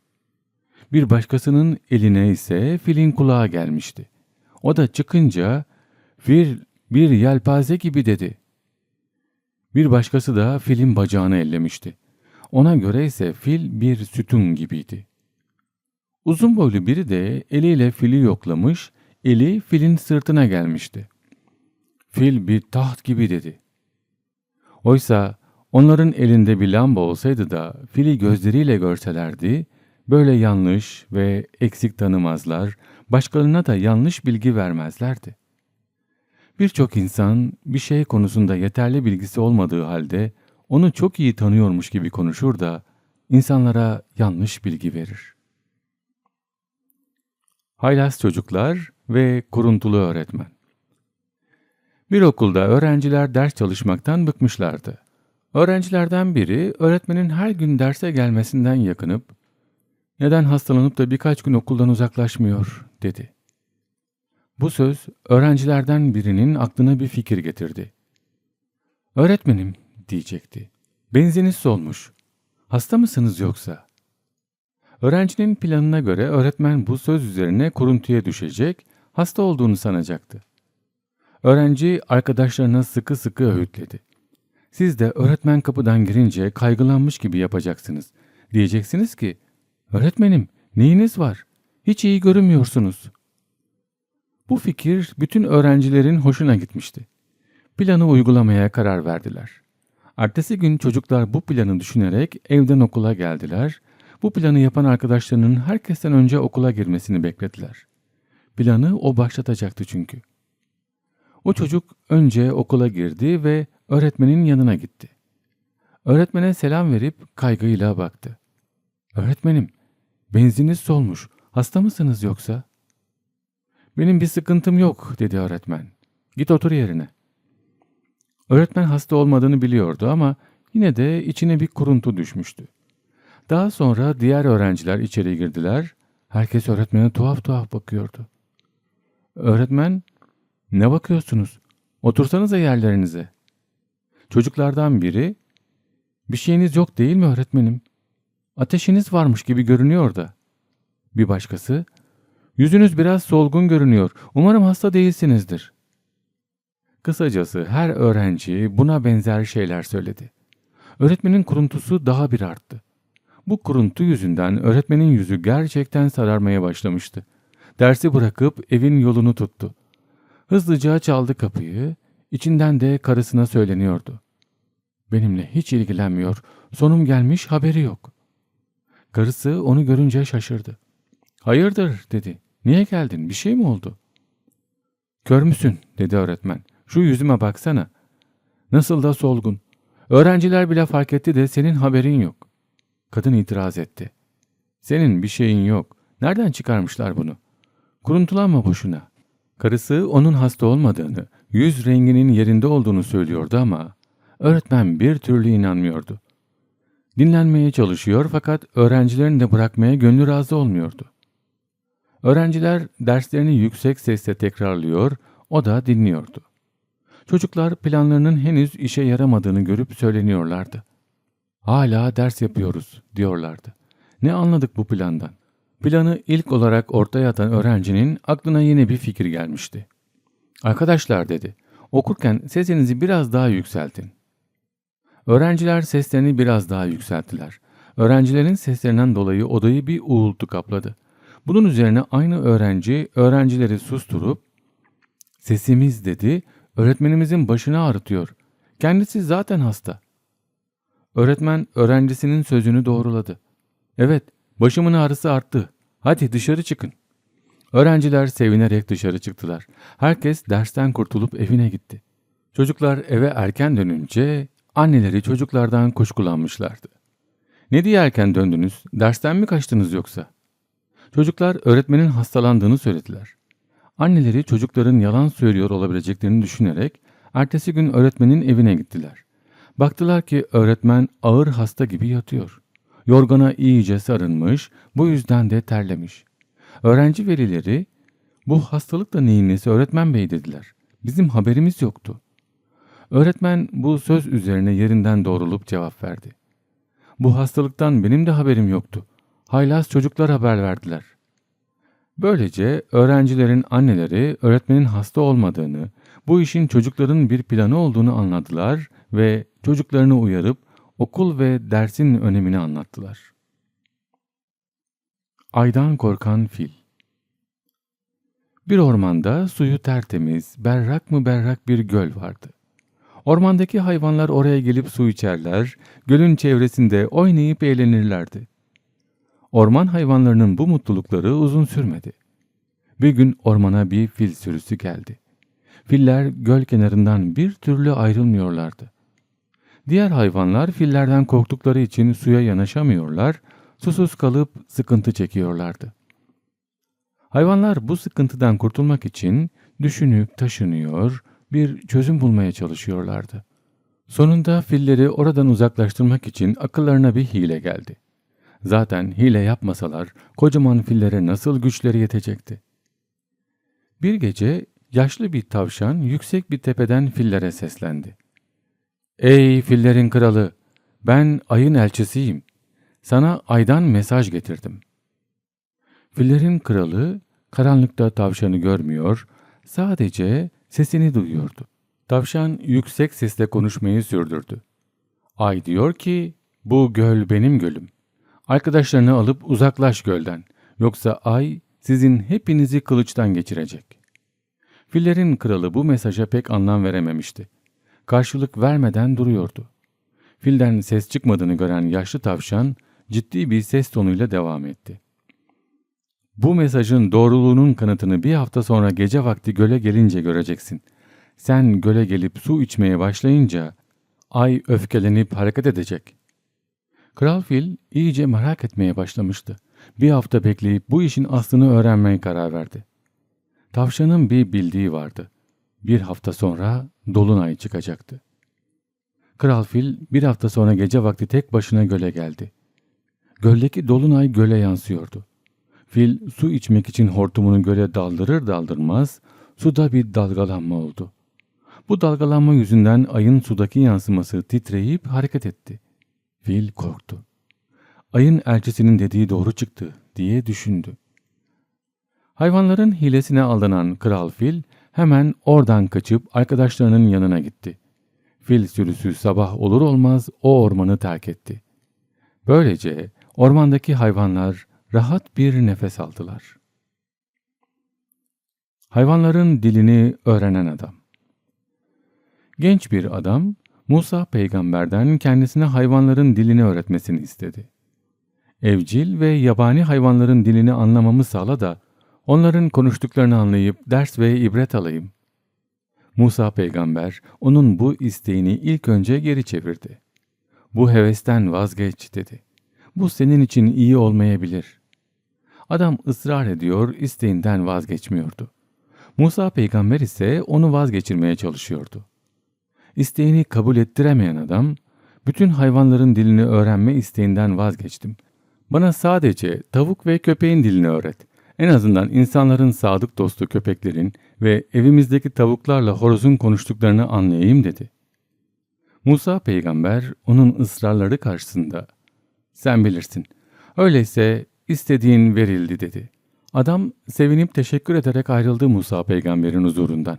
Bir başkasının eline ise filin kulağı gelmişti. O da çıkınca, fil bir yelpaze gibi dedi. Bir başkası da filin bacağını ellemişti. Ona göre ise fil bir sütun gibiydi. Uzun boylu biri de eliyle fili yoklamış, eli filin sırtına gelmişti. Fil bir taht gibi dedi. Oysa onların elinde bir lamba olsaydı da fili gözleriyle görselerdi, böyle yanlış ve eksik tanımazlar, başkalarına da yanlış bilgi vermezlerdi. Birçok insan bir şey konusunda yeterli bilgisi olmadığı halde onu çok iyi tanıyormuş gibi konuşur da insanlara yanlış bilgi verir. Haylaz çocuklar ve kuruntulu öğretmen Bir okulda öğrenciler ders çalışmaktan bıkmışlardı. Öğrencilerden biri öğretmenin her gün derse gelmesinden yakınıp ''Neden hastalanıp da birkaç gün okuldan uzaklaşmıyor?'' dedi. Bu söz öğrencilerden birinin aklına bir fikir getirdi. Öğretmenim diyecekti. Benziniz solmuş. Hasta mısınız yoksa? Öğrencinin planına göre öğretmen bu söz üzerine kuruntuya düşecek, hasta olduğunu sanacaktı. Öğrenci arkadaşlarına sıkı sıkı öğütledi. Siz de öğretmen kapıdan girince kaygılanmış gibi yapacaksınız. Diyeceksiniz ki, öğretmenim neyiniz var? Hiç iyi görünmüyorsunuz. Bu fikir bütün öğrencilerin hoşuna gitmişti. Planı uygulamaya karar verdiler. Ertesi gün çocuklar bu planı düşünerek evden okula geldiler. Bu planı yapan arkadaşlarının herkesten önce okula girmesini beklediler. Planı o başlatacaktı çünkü. O çocuk önce okula girdi ve öğretmenin yanına gitti. Öğretmene selam verip kaygıyla baktı. Öğretmenim, benziniz solmuş. Hasta mısınız yoksa? Benim bir sıkıntım yok dedi öğretmen. Git otur yerine. Öğretmen hasta olmadığını biliyordu ama yine de içine bir kuruntu düşmüştü. Daha sonra diğer öğrenciler içeri girdiler. Herkes öğretmene tuhaf tuhaf bakıyordu. Öğretmen, ne bakıyorsunuz? Otursanıza yerlerinize. Çocuklardan biri, bir şeyiniz yok değil mi öğretmenim? Ateşiniz varmış gibi görünüyor da. Bir başkası, Yüzünüz biraz solgun görünüyor. Umarım hasta değilsinizdir. Kısacası her öğrenci buna benzer şeyler söyledi. Öğretmenin kuruntusu daha bir arttı. Bu kuruntu yüzünden öğretmenin yüzü gerçekten sararmaya başlamıştı. Dersi bırakıp evin yolunu tuttu. Hızlıca çaldı kapıyı, içinden de karısına söyleniyordu. Benimle hiç ilgilenmiyor, sonum gelmiş haberi yok. Karısı onu görünce şaşırdı. Hayırdır dedi. Niye geldin? Bir şey mi oldu? Kör müsün? dedi öğretmen. Şu yüzüme baksana. Nasıl da solgun. Öğrenciler bile fark etti de senin haberin yok. Kadın itiraz etti. Senin bir şeyin yok. Nereden çıkarmışlar bunu? Kuruntulanma boşuna. Karısı onun hasta olmadığını, yüz renginin yerinde olduğunu söylüyordu ama öğretmen bir türlü inanmıyordu. Dinlenmeye çalışıyor fakat öğrencilerini de bırakmaya gönlü razı olmuyordu. Öğrenciler derslerini yüksek sesle tekrarlıyor, o da dinliyordu. Çocuklar planlarının henüz işe yaramadığını görüp söyleniyorlardı. Hala ders yapıyoruz diyorlardı. Ne anladık bu plandan? Planı ilk olarak ortaya atan öğrencinin aklına yeni bir fikir gelmişti. Arkadaşlar dedi, okurken sesinizi biraz daha yükseltin. Öğrenciler seslerini biraz daha yükselttiler. Öğrencilerin seslerinden dolayı odayı bir uğultu kapladı. Bunun üzerine aynı öğrenci öğrencileri susturup sesimiz dedi öğretmenimizin başını ağrıtıyor. Kendisi zaten hasta. Öğretmen öğrencisinin sözünü doğruladı. Evet başımın ağrısı arttı. Hadi dışarı çıkın. Öğrenciler sevinerek dışarı çıktılar. Herkes dersten kurtulup evine gitti. Çocuklar eve erken dönünce anneleri çocuklardan kuşkulanmışlardı. Ne diye erken döndünüz? Dersten mi kaçtınız yoksa? Çocuklar öğretmenin hastalandığını söylediler. Anneleri çocukların yalan söylüyor olabileceklerini düşünerek ertesi gün öğretmenin evine gittiler. Baktılar ki öğretmen ağır hasta gibi yatıyor. Yorgana iyice sarılmış, bu yüzden de terlemiş. Öğrenci velileri, bu hastalık da neyin nesi öğretmen bey dediler. Bizim haberimiz yoktu. Öğretmen bu söz üzerine yerinden doğrulup cevap verdi. Bu hastalıktan benim de haberim yoktu. Haylaz çocuklar haber verdiler. Böylece öğrencilerin anneleri öğretmenin hasta olmadığını, bu işin çocukların bir planı olduğunu anladılar ve çocuklarını uyarıp okul ve dersin önemini anlattılar. Aydan korkan fil Bir ormanda suyu tertemiz, berrak mı berrak bir göl vardı. Ormandaki hayvanlar oraya gelip su içerler, gölün çevresinde oynayıp eğlenirlerdi. Orman hayvanlarının bu mutlulukları uzun sürmedi. Bir gün ormana bir fil sürüsü geldi. Filler göl kenarından bir türlü ayrılmıyorlardı. Diğer hayvanlar fillerden korktukları için suya yanaşamıyorlar, susuz kalıp sıkıntı çekiyorlardı. Hayvanlar bu sıkıntıdan kurtulmak için düşünüp taşınıyor, bir çözüm bulmaya çalışıyorlardı. Sonunda filleri oradan uzaklaştırmak için akıllarına bir hile geldi. Zaten hile yapmasalar kocaman fillere nasıl güçleri yetecekti? Bir gece yaşlı bir tavşan yüksek bir tepeden fillere seslendi. Ey fillerin kralı! Ben ayın elçisiyim. Sana aydan mesaj getirdim. Fillerin kralı karanlıkta tavşanı görmüyor, sadece sesini duyuyordu. Tavşan yüksek sesle konuşmayı sürdürdü. Ay diyor ki, bu göl benim gölüm. Arkadaşlarını alıp uzaklaş gölden. Yoksa ay sizin hepinizi kılıçtan geçirecek. Fillerin kralı bu mesaja pek anlam verememişti. Karşılık vermeden duruyordu. Filden ses çıkmadığını gören yaşlı tavşan ciddi bir ses tonuyla devam etti. Bu mesajın doğruluğunun kanıtını bir hafta sonra gece vakti göle gelince göreceksin. Sen göle gelip su içmeye başlayınca ay öfkelenip hareket edecek. Kral fil iyice merak etmeye başlamıştı. Bir hafta bekleyip bu işin aslını öğrenmeye karar verdi. Tavşanın bir bildiği vardı. Bir hafta sonra dolunay çıkacaktı. Kral fil bir hafta sonra gece vakti tek başına göle geldi. Göldeki dolunay göle yansıyordu. Fil su içmek için hortumunu göle daldırır daldırmaz suda bir dalgalanma oldu. Bu dalgalanma yüzünden ayın sudaki yansıması titreyip hareket etti. Fil korktu. Ayın elçisinin dediği doğru çıktı diye düşündü. Hayvanların hilesine aldanan kral fil hemen oradan kaçıp arkadaşlarının yanına gitti. Fil sürüsü sabah olur olmaz o ormanı terk etti. Böylece ormandaki hayvanlar rahat bir nefes aldılar. Hayvanların dilini öğrenen adam Genç bir adam Musa peygamberden kendisine hayvanların dilini öğretmesini istedi. Evcil ve yabani hayvanların dilini anlamamı sağla da onların konuştuklarını anlayıp ders ve ibret alayım. Musa peygamber onun bu isteğini ilk önce geri çevirdi. Bu hevesten vazgeç dedi. Bu senin için iyi olmayabilir. Adam ısrar ediyor, isteğinden vazgeçmiyordu. Musa peygamber ise onu vazgeçirmeye çalışıyordu. İsteğini kabul ettiremeyen adam, bütün hayvanların dilini öğrenme isteğinden vazgeçtim. Bana sadece tavuk ve köpeğin dilini öğret. En azından insanların sadık dostu köpeklerin ve evimizdeki tavuklarla horozun konuştuklarını anlayayım dedi. Musa peygamber onun ısrarları karşısında sen bilirsin. Öyleyse istediğin verildi dedi. Adam sevinip teşekkür ederek ayrıldı Musa peygamberin huzurundan.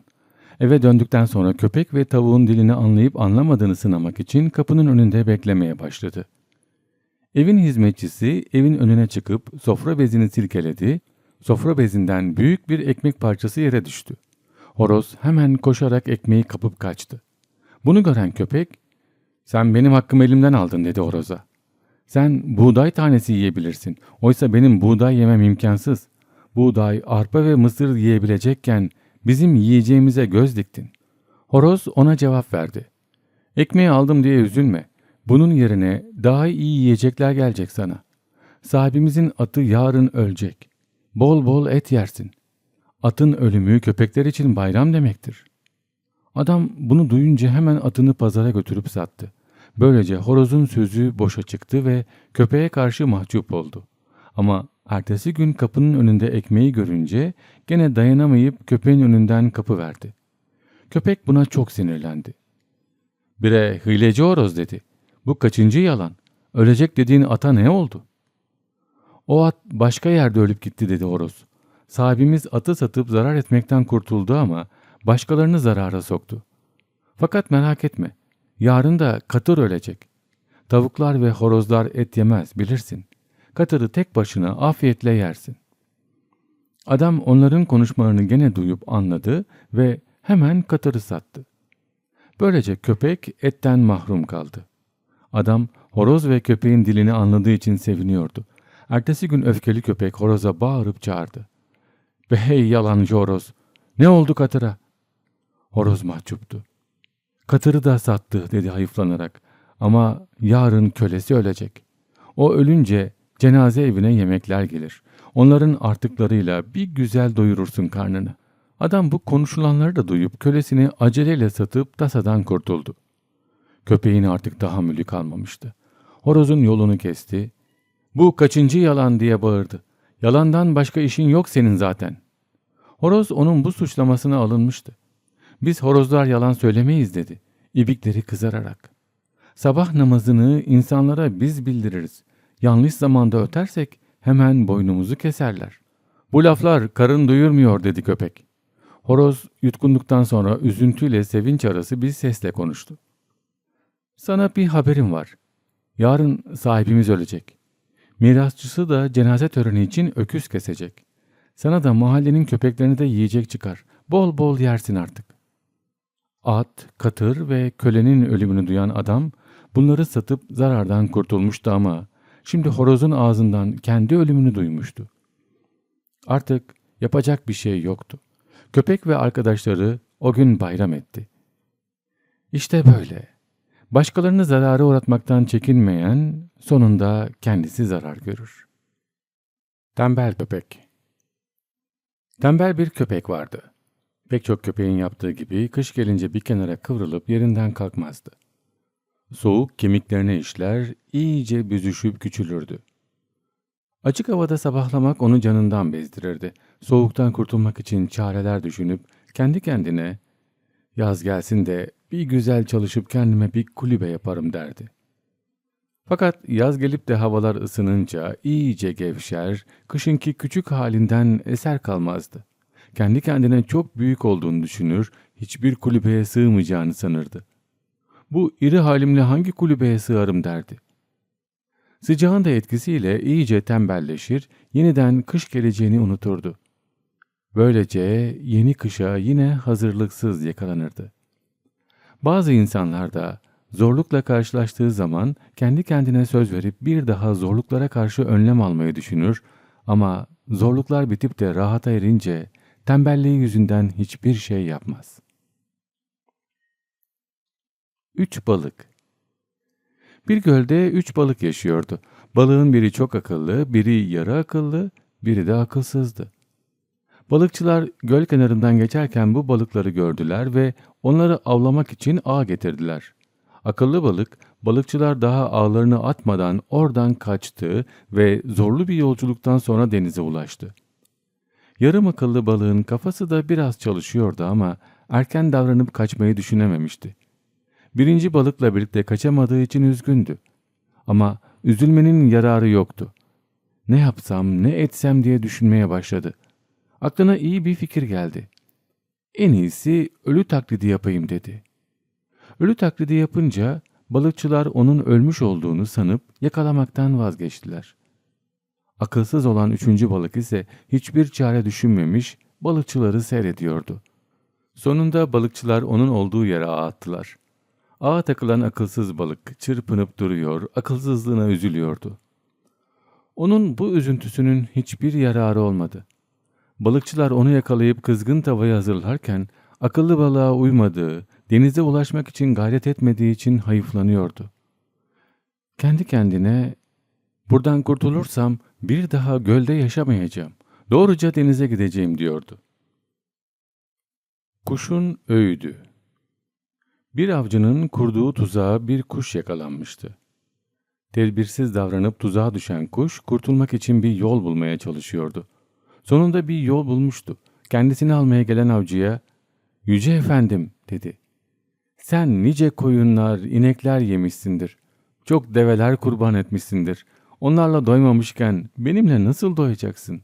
Eve döndükten sonra köpek ve tavuğun dilini anlayıp anlamadığını sınamak için kapının önünde beklemeye başladı. Evin hizmetçisi evin önüne çıkıp sofra bezini silkeledi, sofra bezinden büyük bir ekmek parçası yere düştü. Horoz hemen koşarak ekmeği kapıp kaçtı. Bunu gören köpek, ''Sen benim hakkımı elimden aldın.'' dedi horoza. ''Sen buğday tanesi yiyebilirsin. Oysa benim buğday yemem imkansız. Buğday, arpa ve mısır yiyebilecekken bizim yiyeceğimize göz diktin.'' Horoz ona cevap verdi. ''Ekmeği aldım diye üzülme. Bunun yerine daha iyi yiyecekler gelecek sana. Sahibimizin atı yarın ölecek. Bol bol et yersin. Atın ölümü köpekler için bayram demektir.'' Adam bunu duyunca hemen atını pazara götürüp sattı. Böylece horozun sözü boşa çıktı ve köpeğe karşı mahcup oldu. Ama ertesi gün kapının önünde ekmeği görünce gene dayanamayıp köpeğin önünden kapı verdi. Köpek buna çok sinirlendi. Bire hileci horoz dedi. Bu kaçıncı yalan? Ölecek dediğin ata ne oldu? O at başka yerde ölüp gitti dedi horoz. Sahibimiz atı satıp zarar etmekten kurtuldu ama başkalarını zarara soktu. Fakat merak etme, yarın da katır ölecek. Tavuklar ve horozlar et yemez bilirsin. Katırı tek başına afiyetle yersin. Adam onların konuşmalarını gene duyup anladı ve hemen katırı sattı. Böylece köpek etten mahrum kaldı. Adam horoz ve köpeğin dilini anladığı için seviniyordu. Ertesi gün öfkeli köpek horoza bağırıp çağırdı. Be hey yalancı horoz! Ne oldu katıra? Horoz mahcuptu. Katırı da sattı dedi hayıflanarak. Ama yarın kölesi ölecek. O ölünce cenaze evine yemekler gelir. Onların artıklarıyla bir güzel doyurursun karnını. Adam bu konuşulanları da duyup kölesini aceleyle satıp tasadan kurtuldu. Köpeğin artık tahammülü kalmamıştı. Horozun yolunu kesti. Bu kaçıncı yalan diye bağırdı. Yalandan başka işin yok senin zaten. Horoz onun bu suçlamasına alınmıştı. Biz horozlar yalan söylemeyiz dedi. İbikleri kızararak. Sabah namazını insanlara biz bildiririz. Yanlış zamanda ötersek hemen boynumuzu keserler. Bu laflar karın duyurmuyor dedi köpek. Horoz yutkunduktan sonra üzüntüyle sevinç arası bir sesle konuştu. Sana bir haberim var. Yarın sahibimiz ölecek. Mirasçısı da cenaze töreni için öküz kesecek. Sana da mahallenin köpeklerini de yiyecek çıkar. Bol bol yersin artık. At, katır ve kölenin ölümünü duyan adam bunları satıp zarardan kurtulmuştu ama şimdi horozun ağzından kendi ölümünü duymuştu. Artık yapacak bir şey yoktu. Köpek ve arkadaşları o gün bayram etti. İşte böyle. Başkalarını zarara uğratmaktan çekinmeyen sonunda kendisi zarar görür. Tembel köpek Tembel bir köpek vardı. Pek çok köpeğin yaptığı gibi kış gelince bir kenara kıvrılıp yerinden kalkmazdı. Soğuk kemiklerine işler, iyice büzüşüp küçülürdü. Açık havada sabahlamak onu canından bezdirirdi. Soğuktan kurtulmak için çareler düşünüp kendi kendine yaz gelsin de bir güzel çalışıp kendime bir kulübe yaparım derdi. Fakat yaz gelip de havalar ısınınca iyice gevşer, kışınki küçük halinden eser kalmazdı kendi kendine çok büyük olduğunu düşünür, hiçbir kulübeye sığmayacağını sanırdı. Bu iri halimle hangi kulübeye sığarım derdi. Sıcağın da etkisiyle iyice tembelleşir, yeniden kış geleceğini unuturdu. Böylece yeni kışa yine hazırlıksız yakalanırdı. Bazı insanlar da zorlukla karşılaştığı zaman kendi kendine söz verip bir daha zorluklara karşı önlem almayı düşünür ama zorluklar bitip de rahata erince tembelliği yüzünden hiçbir şey yapmaz. Üç balık Bir gölde üç balık yaşıyordu. Balığın biri çok akıllı, biri yarı akıllı, biri de akılsızdı. Balıkçılar göl kenarından geçerken bu balıkları gördüler ve onları avlamak için ağ getirdiler. Akıllı balık, balıkçılar daha ağlarını atmadan oradan kaçtı ve zorlu bir yolculuktan sonra denize ulaştı. Yarım akıllı balığın kafası da biraz çalışıyordu ama erken davranıp kaçmayı düşünememişti. Birinci balıkla birlikte kaçamadığı için üzgündü. Ama üzülmenin yararı yoktu. Ne yapsam, ne etsem diye düşünmeye başladı. Aklına iyi bir fikir geldi. En iyisi ölü taklidi yapayım dedi. Ölü taklidi yapınca balıkçılar onun ölmüş olduğunu sanıp yakalamaktan vazgeçtiler. Akılsız olan üçüncü balık ise hiçbir çare düşünmemiş balıkçıları seyrediyordu. Sonunda balıkçılar onun olduğu yere attılar. Ağa takılan akılsız balık çırpınıp duruyor, akılsızlığına üzülüyordu. Onun bu üzüntüsünün hiçbir yararı olmadı. Balıkçılar onu yakalayıp kızgın tavayı hazırlarken akıllı balığa uymadığı, denize ulaşmak için gayret etmediği için hayıflanıyordu. Kendi kendine buradan kurtulursam bir daha gölde yaşamayacağım. Doğruca denize gideceğim diyordu. Kuşun öğüdü Bir avcının kurduğu tuzağa bir kuş yakalanmıştı. Tedbirsiz davranıp tuzağa düşen kuş kurtulmak için bir yol bulmaya çalışıyordu. Sonunda bir yol bulmuştu. Kendisini almaya gelen avcıya ''Yüce efendim'' dedi. ''Sen nice koyunlar, inekler yemişsindir. Çok develer kurban etmişsindir. Onlarla doymamışken benimle nasıl doyacaksın?''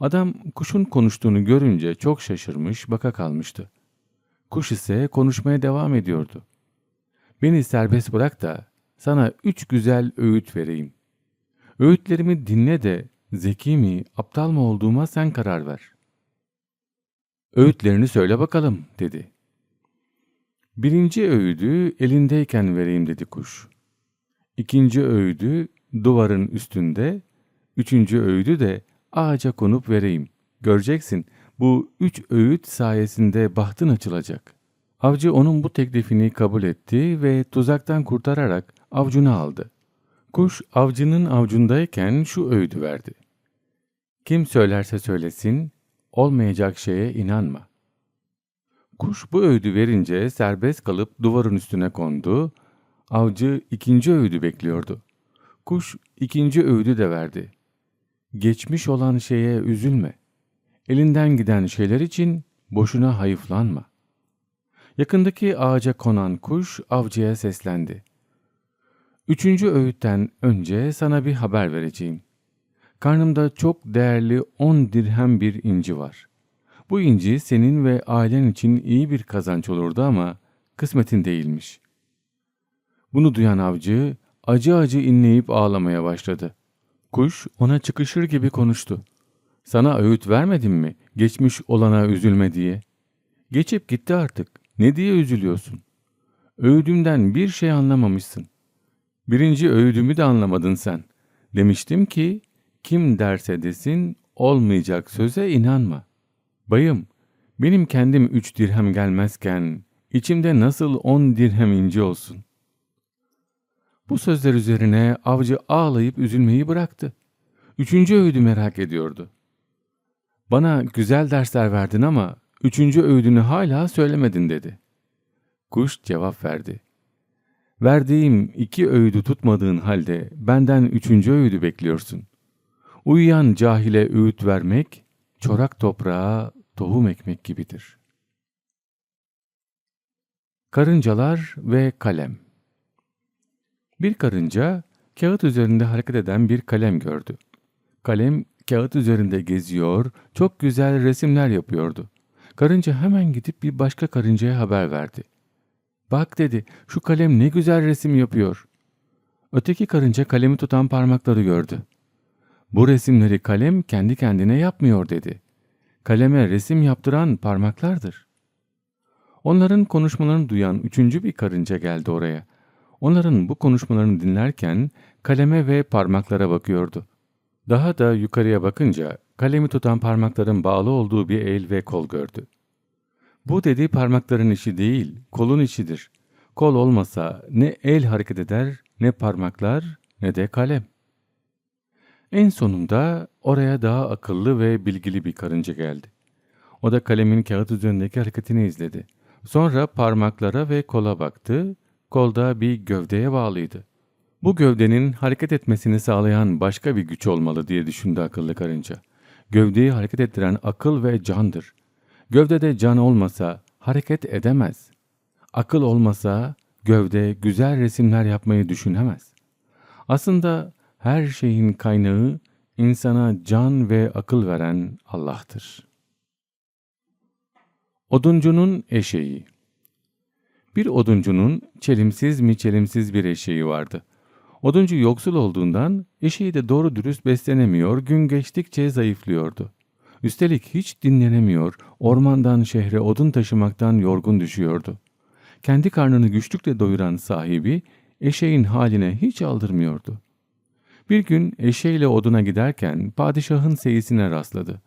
Adam kuşun konuştuğunu görünce çok şaşırmış, baka kalmıştı. Kuş ise konuşmaya devam ediyordu. ''Beni serbest bırak da sana üç güzel öğüt vereyim. Öğütlerimi dinle de zeki mi, aptal mı olduğuma sen karar ver. Öğütlerini söyle bakalım, dedi. Birinci öğüdü elindeyken vereyim dedi kuş. İkinci öğüdü duvarın üstünde, üçüncü öğüdü de ağaca konup vereyim. Göreceksin bu üç öğüt sayesinde bahtın açılacak. Avcı onun bu teklifini kabul etti ve tuzaktan kurtararak avcunu aldı. Kuş avcının avcundayken şu öğüdü verdi. Kim söylerse söylesin, olmayacak şeye inanma. Kuş bu öğüdü verince serbest kalıp duvarın üstüne kondu. Avcı ikinci öğüdü bekliyordu. Kuş ikinci öğüdü de verdi. Geçmiş olan şeye üzülme. Elinden giden şeyler için boşuna hayıflanma. Yakındaki ağaca konan kuş avcıya seslendi. Üçüncü öğütten önce sana bir haber vereceğim. Karnımda çok değerli on dirhem bir inci var. Bu inci senin ve ailen için iyi bir kazanç olurdu ama kısmetin değilmiş. Bunu duyan avcı acı acı inleyip ağlamaya başladı. Kuş ona çıkışır gibi konuştu. Sana öğüt vermedim mi geçmiş olana üzülme diye? Geçip gitti artık. Ne diye üzülüyorsun? Öğüdümden bir şey anlamamışsın. Birinci öğüdümü de anlamadın sen. Demiştim ki kim derse desin olmayacak söze inanma. Bayım, benim kendim üç dirhem gelmezken içimde nasıl on dirhem inci olsun? Bu sözler üzerine avcı ağlayıp üzülmeyi bıraktı. Üçüncü öğüdü merak ediyordu. Bana güzel dersler verdin ama üçüncü öğüdünü hala söylemedin dedi. Kuş cevap verdi. Verdiğim iki öğüdü tutmadığın halde benden üçüncü öğüdü bekliyorsun. Uyuyan cahile öğüt vermek, çorak toprağa tohum ekmek gibidir. Karıncalar ve kalem Bir karınca, kağıt üzerinde hareket eden bir kalem gördü. Kalem, kağıt üzerinde geziyor, çok güzel resimler yapıyordu. Karınca hemen gidip bir başka karıncaya haber verdi. Bak dedi, şu kalem ne güzel resim yapıyor. Öteki karınca kalemi tutan parmakları gördü. Bu resimleri kalem kendi kendine yapmıyor dedi. Kaleme resim yaptıran parmaklardır. Onların konuşmalarını duyan üçüncü bir karınca geldi oraya. Onların bu konuşmalarını dinlerken kaleme ve parmaklara bakıyordu. Daha da yukarıya bakınca kalemi tutan parmakların bağlı olduğu bir el ve kol gördü. Bu dedi parmakların işi değil, kolun işidir. Kol olmasa ne el hareket eder, ne parmaklar, ne de kalem. En sonunda oraya daha akıllı ve bilgili bir karınca geldi. O da kalemin kağıt üzerindeki hareketini izledi. Sonra parmaklara ve kola baktı. Kolda bir gövdeye bağlıydı. Bu gövdenin hareket etmesini sağlayan başka bir güç olmalı diye düşündü akıllı karınca. Gövdeyi hareket ettiren akıl ve candır. Gövdede can olmasa hareket edemez. Akıl olmasa gövde güzel resimler yapmayı düşünemez. Aslında her şeyin kaynağı insana can ve akıl veren Allah'tır. Oduncunun eşeği Bir oduncunun çelimsiz mi çelimsiz bir eşeği vardı. Oduncu yoksul olduğundan eşeği de doğru dürüst beslenemiyor, gün geçtikçe zayıflıyordu. Üstelik hiç dinlenemiyor, ormandan şehre odun taşımaktan yorgun düşüyordu. Kendi karnını güçlükle doyuran sahibi eşeğin haline hiç aldırmıyordu. Bir gün eşeğiyle oduna giderken padişahın seyisine rastladı.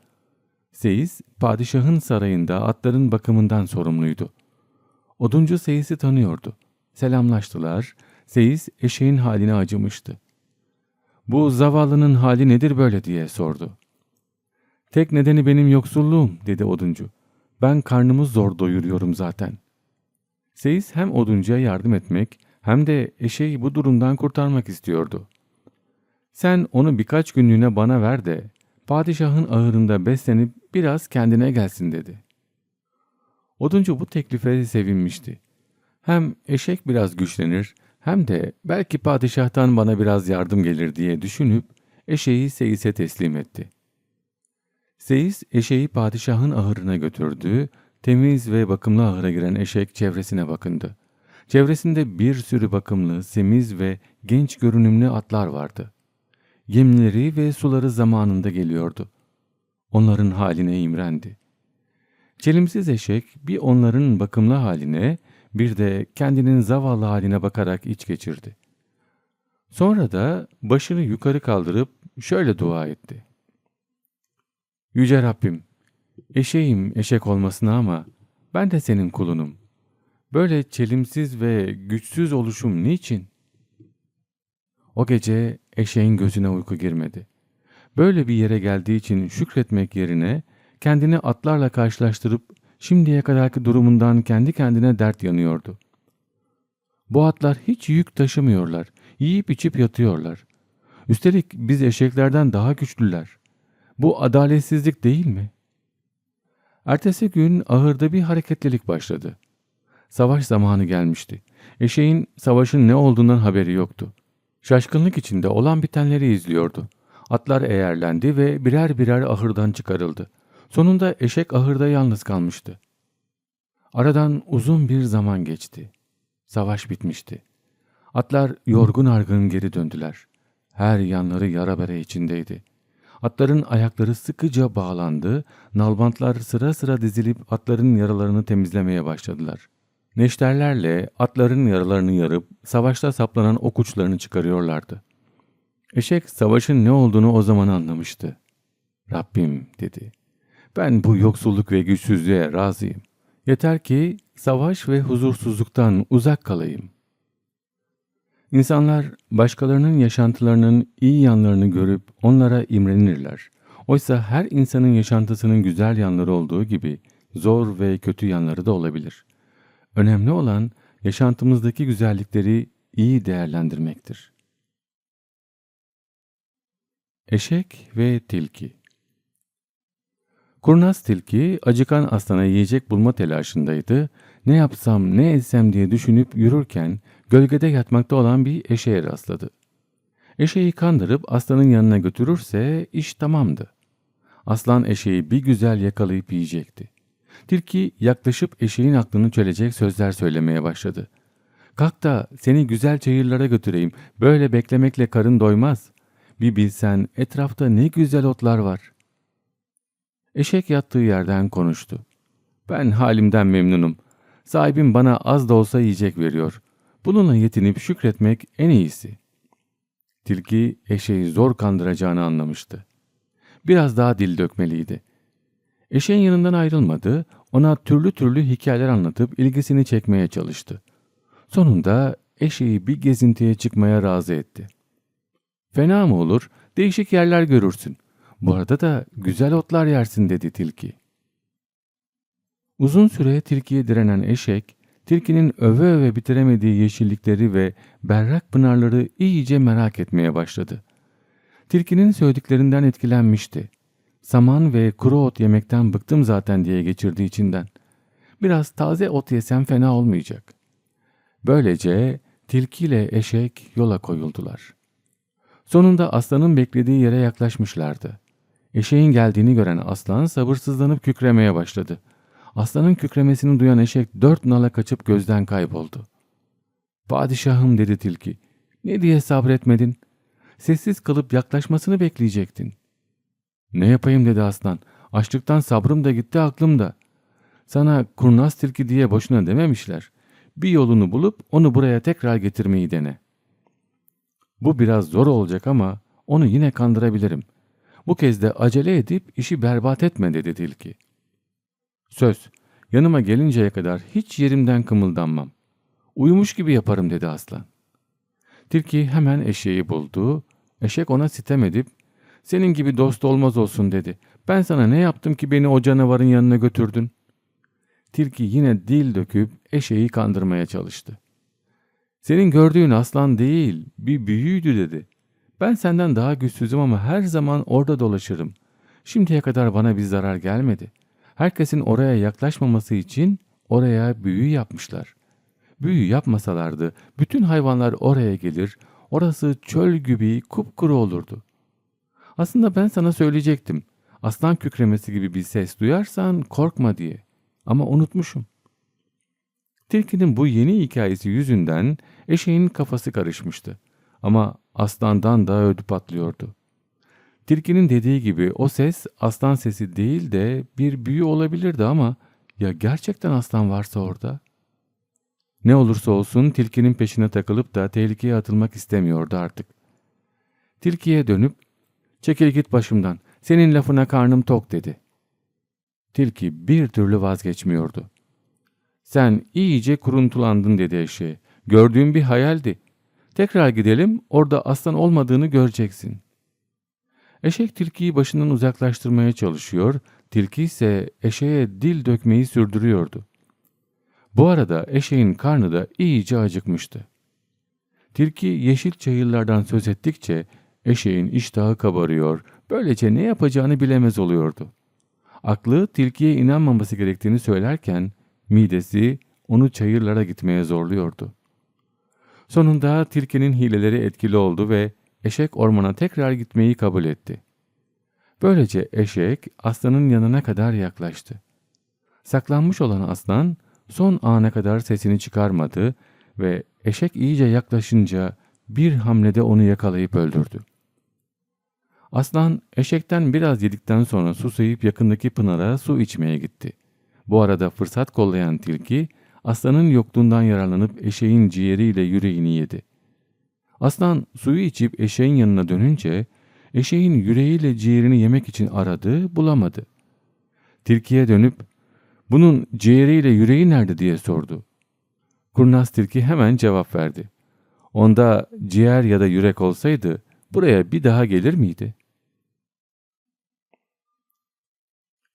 Seyis, padişahın sarayında atların bakımından sorumluydu. Oduncu Seyis'i tanıyordu. Selamlaştılar, Seyis eşeğin haline acımıştı. Bu zavallının hali nedir böyle diye sordu. Tek nedeni benim yoksulluğum dedi oduncu. Ben karnımı zor doyuruyorum zaten. Seyis hem oduncuya yardım etmek hem de eşeği bu durumdan kurtarmak istiyordu. Sen onu birkaç günlüğüne bana ver de padişahın ahırında beslenip biraz kendine gelsin dedi. Oduncu bu teklife sevinmişti. Hem eşek biraz güçlenir hem de belki padişahtan bana biraz yardım gelir diye düşünüp eşeği Seyis'e teslim etti. Seyis eşeği padişahın ahırına götürdü, temiz ve bakımlı ahıra giren eşek çevresine bakındı. Çevresinde bir sürü bakımlı, semiz ve genç görünümlü atlar vardı. Yemleri ve suları zamanında geliyordu. Onların haline imrendi. Çelimsiz eşek bir onların bakımlı haline bir de kendinin zavallı haline bakarak iç geçirdi. Sonra da başını yukarı kaldırıp şöyle dua etti. Yüce Rabbim, eşeğim eşek olmasına ama ben de senin kulunum. Böyle çelimsiz ve güçsüz oluşum niçin? O gece eşeğin gözüne uyku girmedi. Böyle bir yere geldiği için şükretmek yerine kendini atlarla karşılaştırıp şimdiye kadarki durumundan kendi kendine dert yanıyordu. Bu atlar hiç yük taşımıyorlar, yiyip içip yatıyorlar. Üstelik biz eşeklerden daha güçlüler. Bu adaletsizlik değil mi? Ertesi gün ahırda bir hareketlilik başladı. Savaş zamanı gelmişti. Eşeğin savaşın ne olduğundan haberi yoktu. Şaşkınlık içinde olan bitenleri izliyordu. Atlar eğerlendi ve birer birer ahırdan çıkarıldı. Sonunda eşek ahırda yalnız kalmıştı. Aradan uzun bir zaman geçti. Savaş bitmişti. Atlar yorgun argın geri döndüler. Her yanları yara bere içindeydi. Atların ayakları sıkıca bağlandı, nalbantlar sıra sıra dizilip atların yaralarını temizlemeye başladılar. Neşterlerle atların yaralarını yarıp savaşta saplanan ok uçlarını çıkarıyorlardı. Eşek savaşın ne olduğunu o zaman anlamıştı. Rabbim dedi. Ben bu yoksulluk ve güçsüzlüğe razıyım. Yeter ki savaş ve huzursuzluktan uzak kalayım. İnsanlar başkalarının yaşantılarının iyi yanlarını görüp onlara imrenirler. Oysa her insanın yaşantısının güzel yanları olduğu gibi zor ve kötü yanları da olabilir. Önemli olan yaşantımızdaki güzellikleri iyi değerlendirmektir. Eşek ve Tilki Kurnaz tilki acıkan aslana yiyecek bulma telaşındaydı. Ne yapsam ne etsem diye düşünüp yürürken gölgede yatmakta olan bir eşeğe rastladı. Eşeği kandırıp aslanın yanına götürürse iş tamamdı. Aslan eşeği bir güzel yakalayıp yiyecekti. Tilki yaklaşıp eşeğin aklını çölecek sözler söylemeye başladı. Kalk da seni güzel çayırlara götüreyim. Böyle beklemekle karın doymaz. Bir bilsen etrafta ne güzel otlar var. Eşek yattığı yerden konuştu. Ben halimden memnunum. Sahibim bana az da olsa yiyecek veriyor. Bununla yetinip şükretmek en iyisi. Tilki eşeği zor kandıracağını anlamıştı. Biraz daha dil dökmeliydi. Eşeğin yanından ayrılmadı, ona türlü türlü hikayeler anlatıp ilgisini çekmeye çalıştı. Sonunda eşeği bir gezintiye çıkmaya razı etti. Fena mı olur, Değişik yerler görürsün. Bu arada da güzel otlar yersin dedi tilki. Uzun süre tilkiye direnen eşek, tilkinin öve öve bitiremediği yeşillikleri ve berrak pınarları iyice merak etmeye başladı. Tilkinin söylediklerinden etkilenmişti. Saman ve kuru ot yemekten bıktım zaten diye geçirdi içinden. Biraz taze ot yesem fena olmayacak. Böylece tilki ile eşek yola koyuldular. Sonunda aslanın beklediği yere yaklaşmışlardı. Eşeğin geldiğini gören aslan sabırsızlanıp kükremeye başladı. Aslanın kükremesini duyan eşek dört nala kaçıp gözden kayboldu. Padişahım dedi tilki. Ne diye sabretmedin? Sessiz kalıp yaklaşmasını bekleyecektin. Ne yapayım dedi aslan. Açlıktan sabrım da gitti aklım da. Sana kurnaz tilki diye boşuna dememişler. Bir yolunu bulup onu buraya tekrar getirmeyi dene. Bu biraz zor olacak ama onu yine kandırabilirim. Bu kez de acele edip işi berbat etme dedi tilki. Söz, yanıma gelinceye kadar hiç yerimden kımıldanmam. Uyumuş gibi yaparım dedi aslan. Tilki hemen eşeği buldu. Eşek ona sitem edip senin gibi dost olmaz olsun dedi. Ben sana ne yaptım ki beni o canavarın yanına götürdün? Tilki yine dil döküp eşeği kandırmaya çalıştı. Senin gördüğün aslan değil, bir büyüydü dedi. Ben senden daha güçsüzüm ama her zaman orada dolaşırım. Şimdiye kadar bana bir zarar gelmedi. Herkesin oraya yaklaşmaması için oraya büyü yapmışlar. Büyü yapmasalardı bütün hayvanlar oraya gelir, orası çöl gibi kupkuru olurdu. Aslında ben sana söyleyecektim. Aslan kükremesi gibi bir ses duyarsan korkma diye. Ama unutmuşum. Tilkinin bu yeni hikayesi yüzünden eşeğin kafası karışmıştı. Ama aslandan da ödü patlıyordu. Tilkinin dediği gibi o ses aslan sesi değil de bir büyü olabilirdi ama ya gerçekten aslan varsa orada? Ne olursa olsun tilkinin peşine takılıp da tehlikeye atılmak istemiyordu artık. Tilkiye dönüp çekil git başımdan senin lafına karnım tok dedi. Tilki bir türlü vazgeçmiyordu. Sen iyice kuruntulandın dedi eşeğe. Gördüğüm bir hayaldi. Tekrar gidelim orada aslan olmadığını göreceksin. Eşek tilkiyi başından uzaklaştırmaya çalışıyor, tilki ise eşeğe dil dökmeyi sürdürüyordu. Bu arada eşeğin karnı da iyice acıkmıştı. Tilki yeşil çayırlardan söz ettikçe eşeğin iştahı kabarıyor, böylece ne yapacağını bilemez oluyordu. Aklı tilkiye inanmaması gerektiğini söylerken midesi onu çayırlara gitmeye zorluyordu. Sonunda tilkinin hileleri etkili oldu ve eşek ormana tekrar gitmeyi kabul etti. Böylece eşek aslanın yanına kadar yaklaştı. Saklanmış olan aslan son ana kadar sesini çıkarmadı ve eşek iyice yaklaşınca bir hamlede onu yakalayıp öldürdü. Aslan eşekten biraz yedikten sonra susayıp yakındaki pınara su içmeye gitti. Bu arada fırsat kollayan tilki aslanın yokluğundan yararlanıp eşeğin ciğeriyle yüreğini yedi. Aslan suyu içip eşeğin yanına dönünce eşeğin yüreğiyle ciğerini yemek için aradı, bulamadı. Tilkiye dönüp bunun ciğeriyle yüreği nerede diye sordu. Kurnaz tilki hemen cevap verdi. Onda ciğer ya da yürek olsaydı buraya bir daha gelir miydi?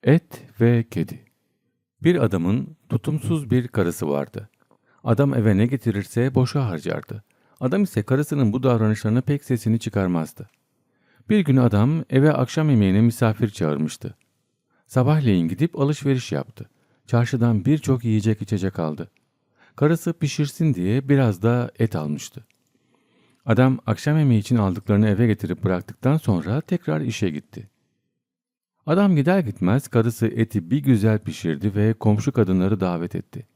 Et ve kedi Bir adamın tutumsuz bir karısı vardı. Adam eve ne getirirse boşa harcardı. Adam ise karısının bu davranışlarına pek sesini çıkarmazdı. Bir gün adam eve akşam yemeğine misafir çağırmıştı. Sabahleyin gidip alışveriş yaptı. Çarşıdan birçok yiyecek içecek aldı. Karısı pişirsin diye biraz da et almıştı. Adam akşam yemeği için aldıklarını eve getirip bıraktıktan sonra tekrar işe gitti. Adam gider gitmez karısı eti bir güzel pişirdi ve komşu kadınları davet etti.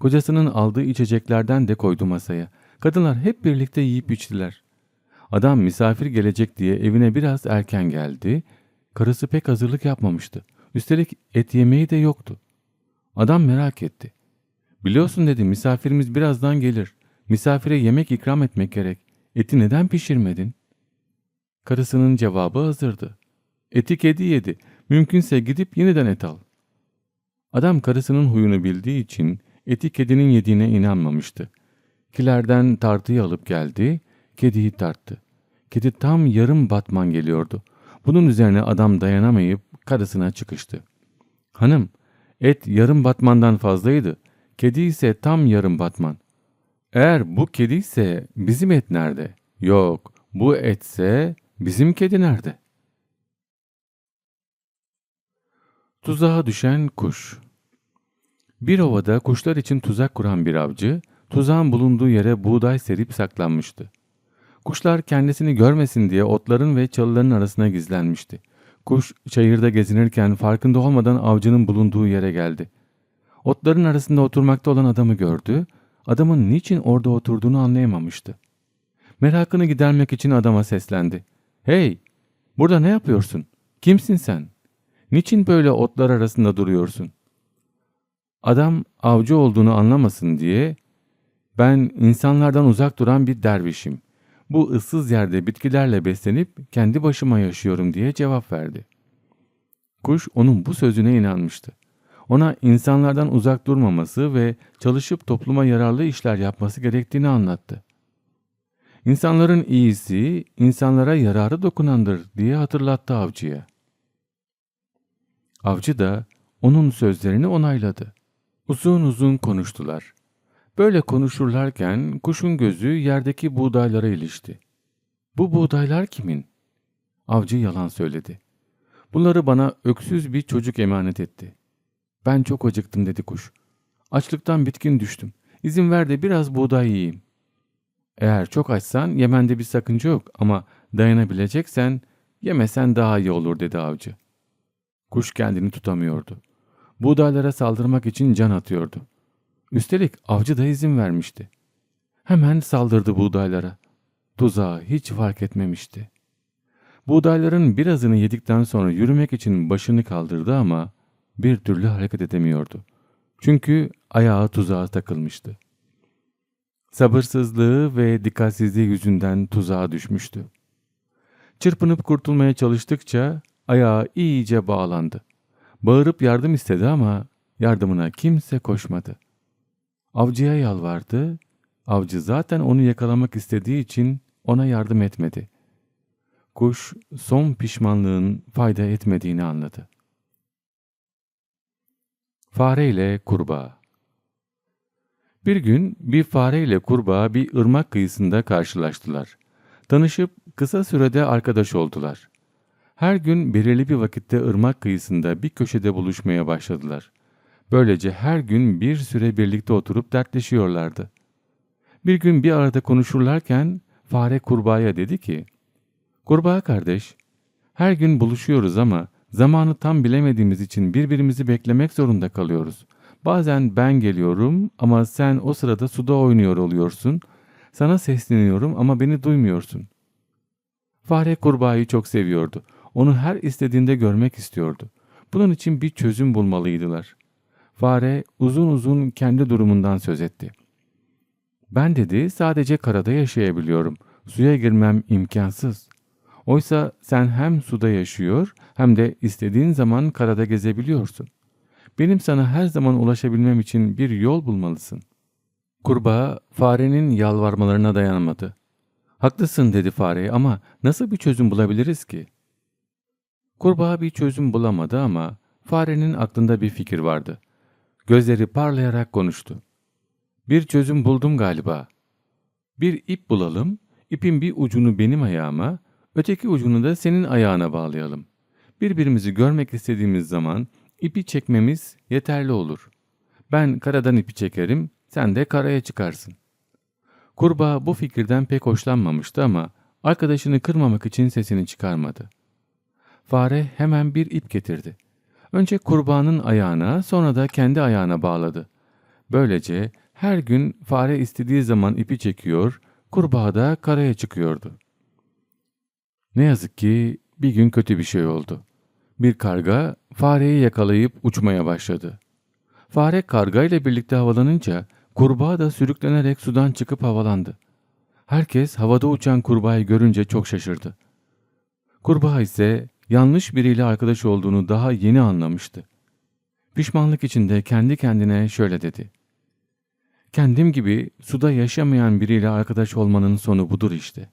Kocasının aldığı içeceklerden de koydu masaya. Kadınlar hep birlikte yiyip içtiler. Adam misafir gelecek diye evine biraz erken geldi. Karısı pek hazırlık yapmamıştı. Üstelik et yemeği de yoktu. Adam merak etti. Biliyorsun dedi misafirimiz birazdan gelir. Misafire yemek ikram etmek gerek. Eti neden pişirmedin? Karısının cevabı hazırdı. Eti kedi yedi. Mümkünse gidip yeniden et al. Adam karısının huyunu bildiği için eti kedinin yediğine inanmamıştı. Kilerden tartıyı alıp geldi, kediyi tarttı. kedi tam yarım batman geliyordu. Bunun üzerine adam dayanamayıp karısına çıkıştı. Hanım, et yarım batmandan fazlaydı. Kedi ise tam yarım batman. Eğer bu kedi ise bizim et nerede? Yok, bu etse bizim kedi nerede? Tuzağa düşen kuş Bir ovada kuşlar için tuzak kuran bir avcı, tuzağın bulunduğu yere buğday serip saklanmıştı. Kuşlar kendisini görmesin diye otların ve çalıların arasına gizlenmişti. Kuş çayırda gezinirken farkında olmadan avcının bulunduğu yere geldi. Otların arasında oturmakta olan adamı gördü, adamın niçin orada oturduğunu anlayamamıştı. Merakını gidermek için adama seslendi. ''Hey, burada ne yapıyorsun? Kimsin sen? Niçin böyle otlar arasında duruyorsun?'' Adam avcı olduğunu anlamasın diye ''Ben insanlardan uzak duran bir dervişim. Bu ıssız yerde bitkilerle beslenip kendi başıma yaşıyorum.'' diye cevap verdi. Kuş onun bu sözüne inanmıştı. Ona insanlardan uzak durmaması ve çalışıp topluma yararlı işler yapması gerektiğini anlattı. İnsanların iyisi, insanlara yararı dokunandır diye hatırlattı avcıya. Avcı da onun sözlerini onayladı. Uzun uzun konuştular. Böyle konuşurlarken kuşun gözü yerdeki buğdaylara ilişti. Bu buğdaylar kimin? Avcı yalan söyledi. Bunları bana öksüz bir çocuk emanet etti. Ben çok acıktım dedi kuş. Açlıktan bitkin düştüm. İzin ver de biraz buğday yiyeyim. Eğer çok açsan yemende bir sakınca yok ama dayanabileceksen yemesen daha iyi olur dedi avcı. Kuş kendini tutamıyordu. Buğdaylara saldırmak için can atıyordu. Üstelik avcı da izin vermişti. Hemen saldırdı buğdaylara. Tuzağı hiç fark etmemişti. Buğdayların birazını yedikten sonra yürümek için başını kaldırdı ama bir türlü hareket edemiyordu. Çünkü ayağı tuzağa takılmıştı. Sabırsızlığı ve dikkatsizliği yüzünden tuzağa düşmüştü. Çırpınıp kurtulmaya çalıştıkça ayağı iyice bağlandı. Bağırıp yardım istedi ama yardımına kimse koşmadı. Avcıya yalvardı. Avcı zaten onu yakalamak istediği için ona yardım etmedi. Kuş son pişmanlığın fayda etmediğini anladı. Fare ile kurbağa Bir gün bir fare ile kurbağa bir ırmak kıyısında karşılaştılar. Tanışıp kısa sürede arkadaş oldular. Her gün belirli bir vakitte ırmak kıyısında bir köşede buluşmaya başladılar. Böylece her gün bir süre birlikte oturup dertleşiyorlardı. Bir gün bir arada konuşurlarken fare kurbağaya dedi ki, ''Kurbağa kardeş, her gün buluşuyoruz ama zamanı tam bilemediğimiz için birbirimizi beklemek zorunda kalıyoruz. Bazen ben geliyorum ama sen o sırada suda oynuyor oluyorsun. Sana sesleniyorum ama beni duymuyorsun.'' Fare kurbağayı çok seviyordu. Onu her istediğinde görmek istiyordu. Bunun için bir çözüm bulmalıydılar. Fare uzun uzun kendi durumundan söz etti. Ben dedi sadece karada yaşayabiliyorum. Suya girmem imkansız. Oysa sen hem suda yaşıyor hem de istediğin zaman karada gezebiliyorsun. Benim sana her zaman ulaşabilmem için bir yol bulmalısın. Kurbağa farenin yalvarmalarına dayanamadı. Haklısın dedi fare ama nasıl bir çözüm bulabiliriz ki? Kurbağa bir çözüm bulamadı ama farenin aklında bir fikir vardı. Gözleri parlayarak konuştu. Bir çözüm buldum galiba. Bir ip bulalım, ipin bir ucunu benim ayağıma, öteki ucunu da senin ayağına bağlayalım. Birbirimizi görmek istediğimiz zaman ipi çekmemiz yeterli olur. Ben karadan ipi çekerim, sen de karaya çıkarsın. Kurbağa bu fikirden pek hoşlanmamıştı ama arkadaşını kırmamak için sesini çıkarmadı. Fare hemen bir ip getirdi. Önce kurbağanın ayağına sonra da kendi ayağına bağladı. Böylece her gün fare istediği zaman ipi çekiyor, kurbağa da karaya çıkıyordu. Ne yazık ki bir gün kötü bir şey oldu. Bir karga fareyi yakalayıp uçmaya başladı. Fare karga ile birlikte havalanınca kurbağa da sürüklenerek sudan çıkıp havalandı. Herkes havada uçan kurbağayı görünce çok şaşırdı. Kurbağa ise yanlış biriyle arkadaş olduğunu daha yeni anlamıştı. Pişmanlık içinde kendi kendine şöyle dedi. Kendim gibi suda yaşamayan biriyle arkadaş olmanın sonu budur işte.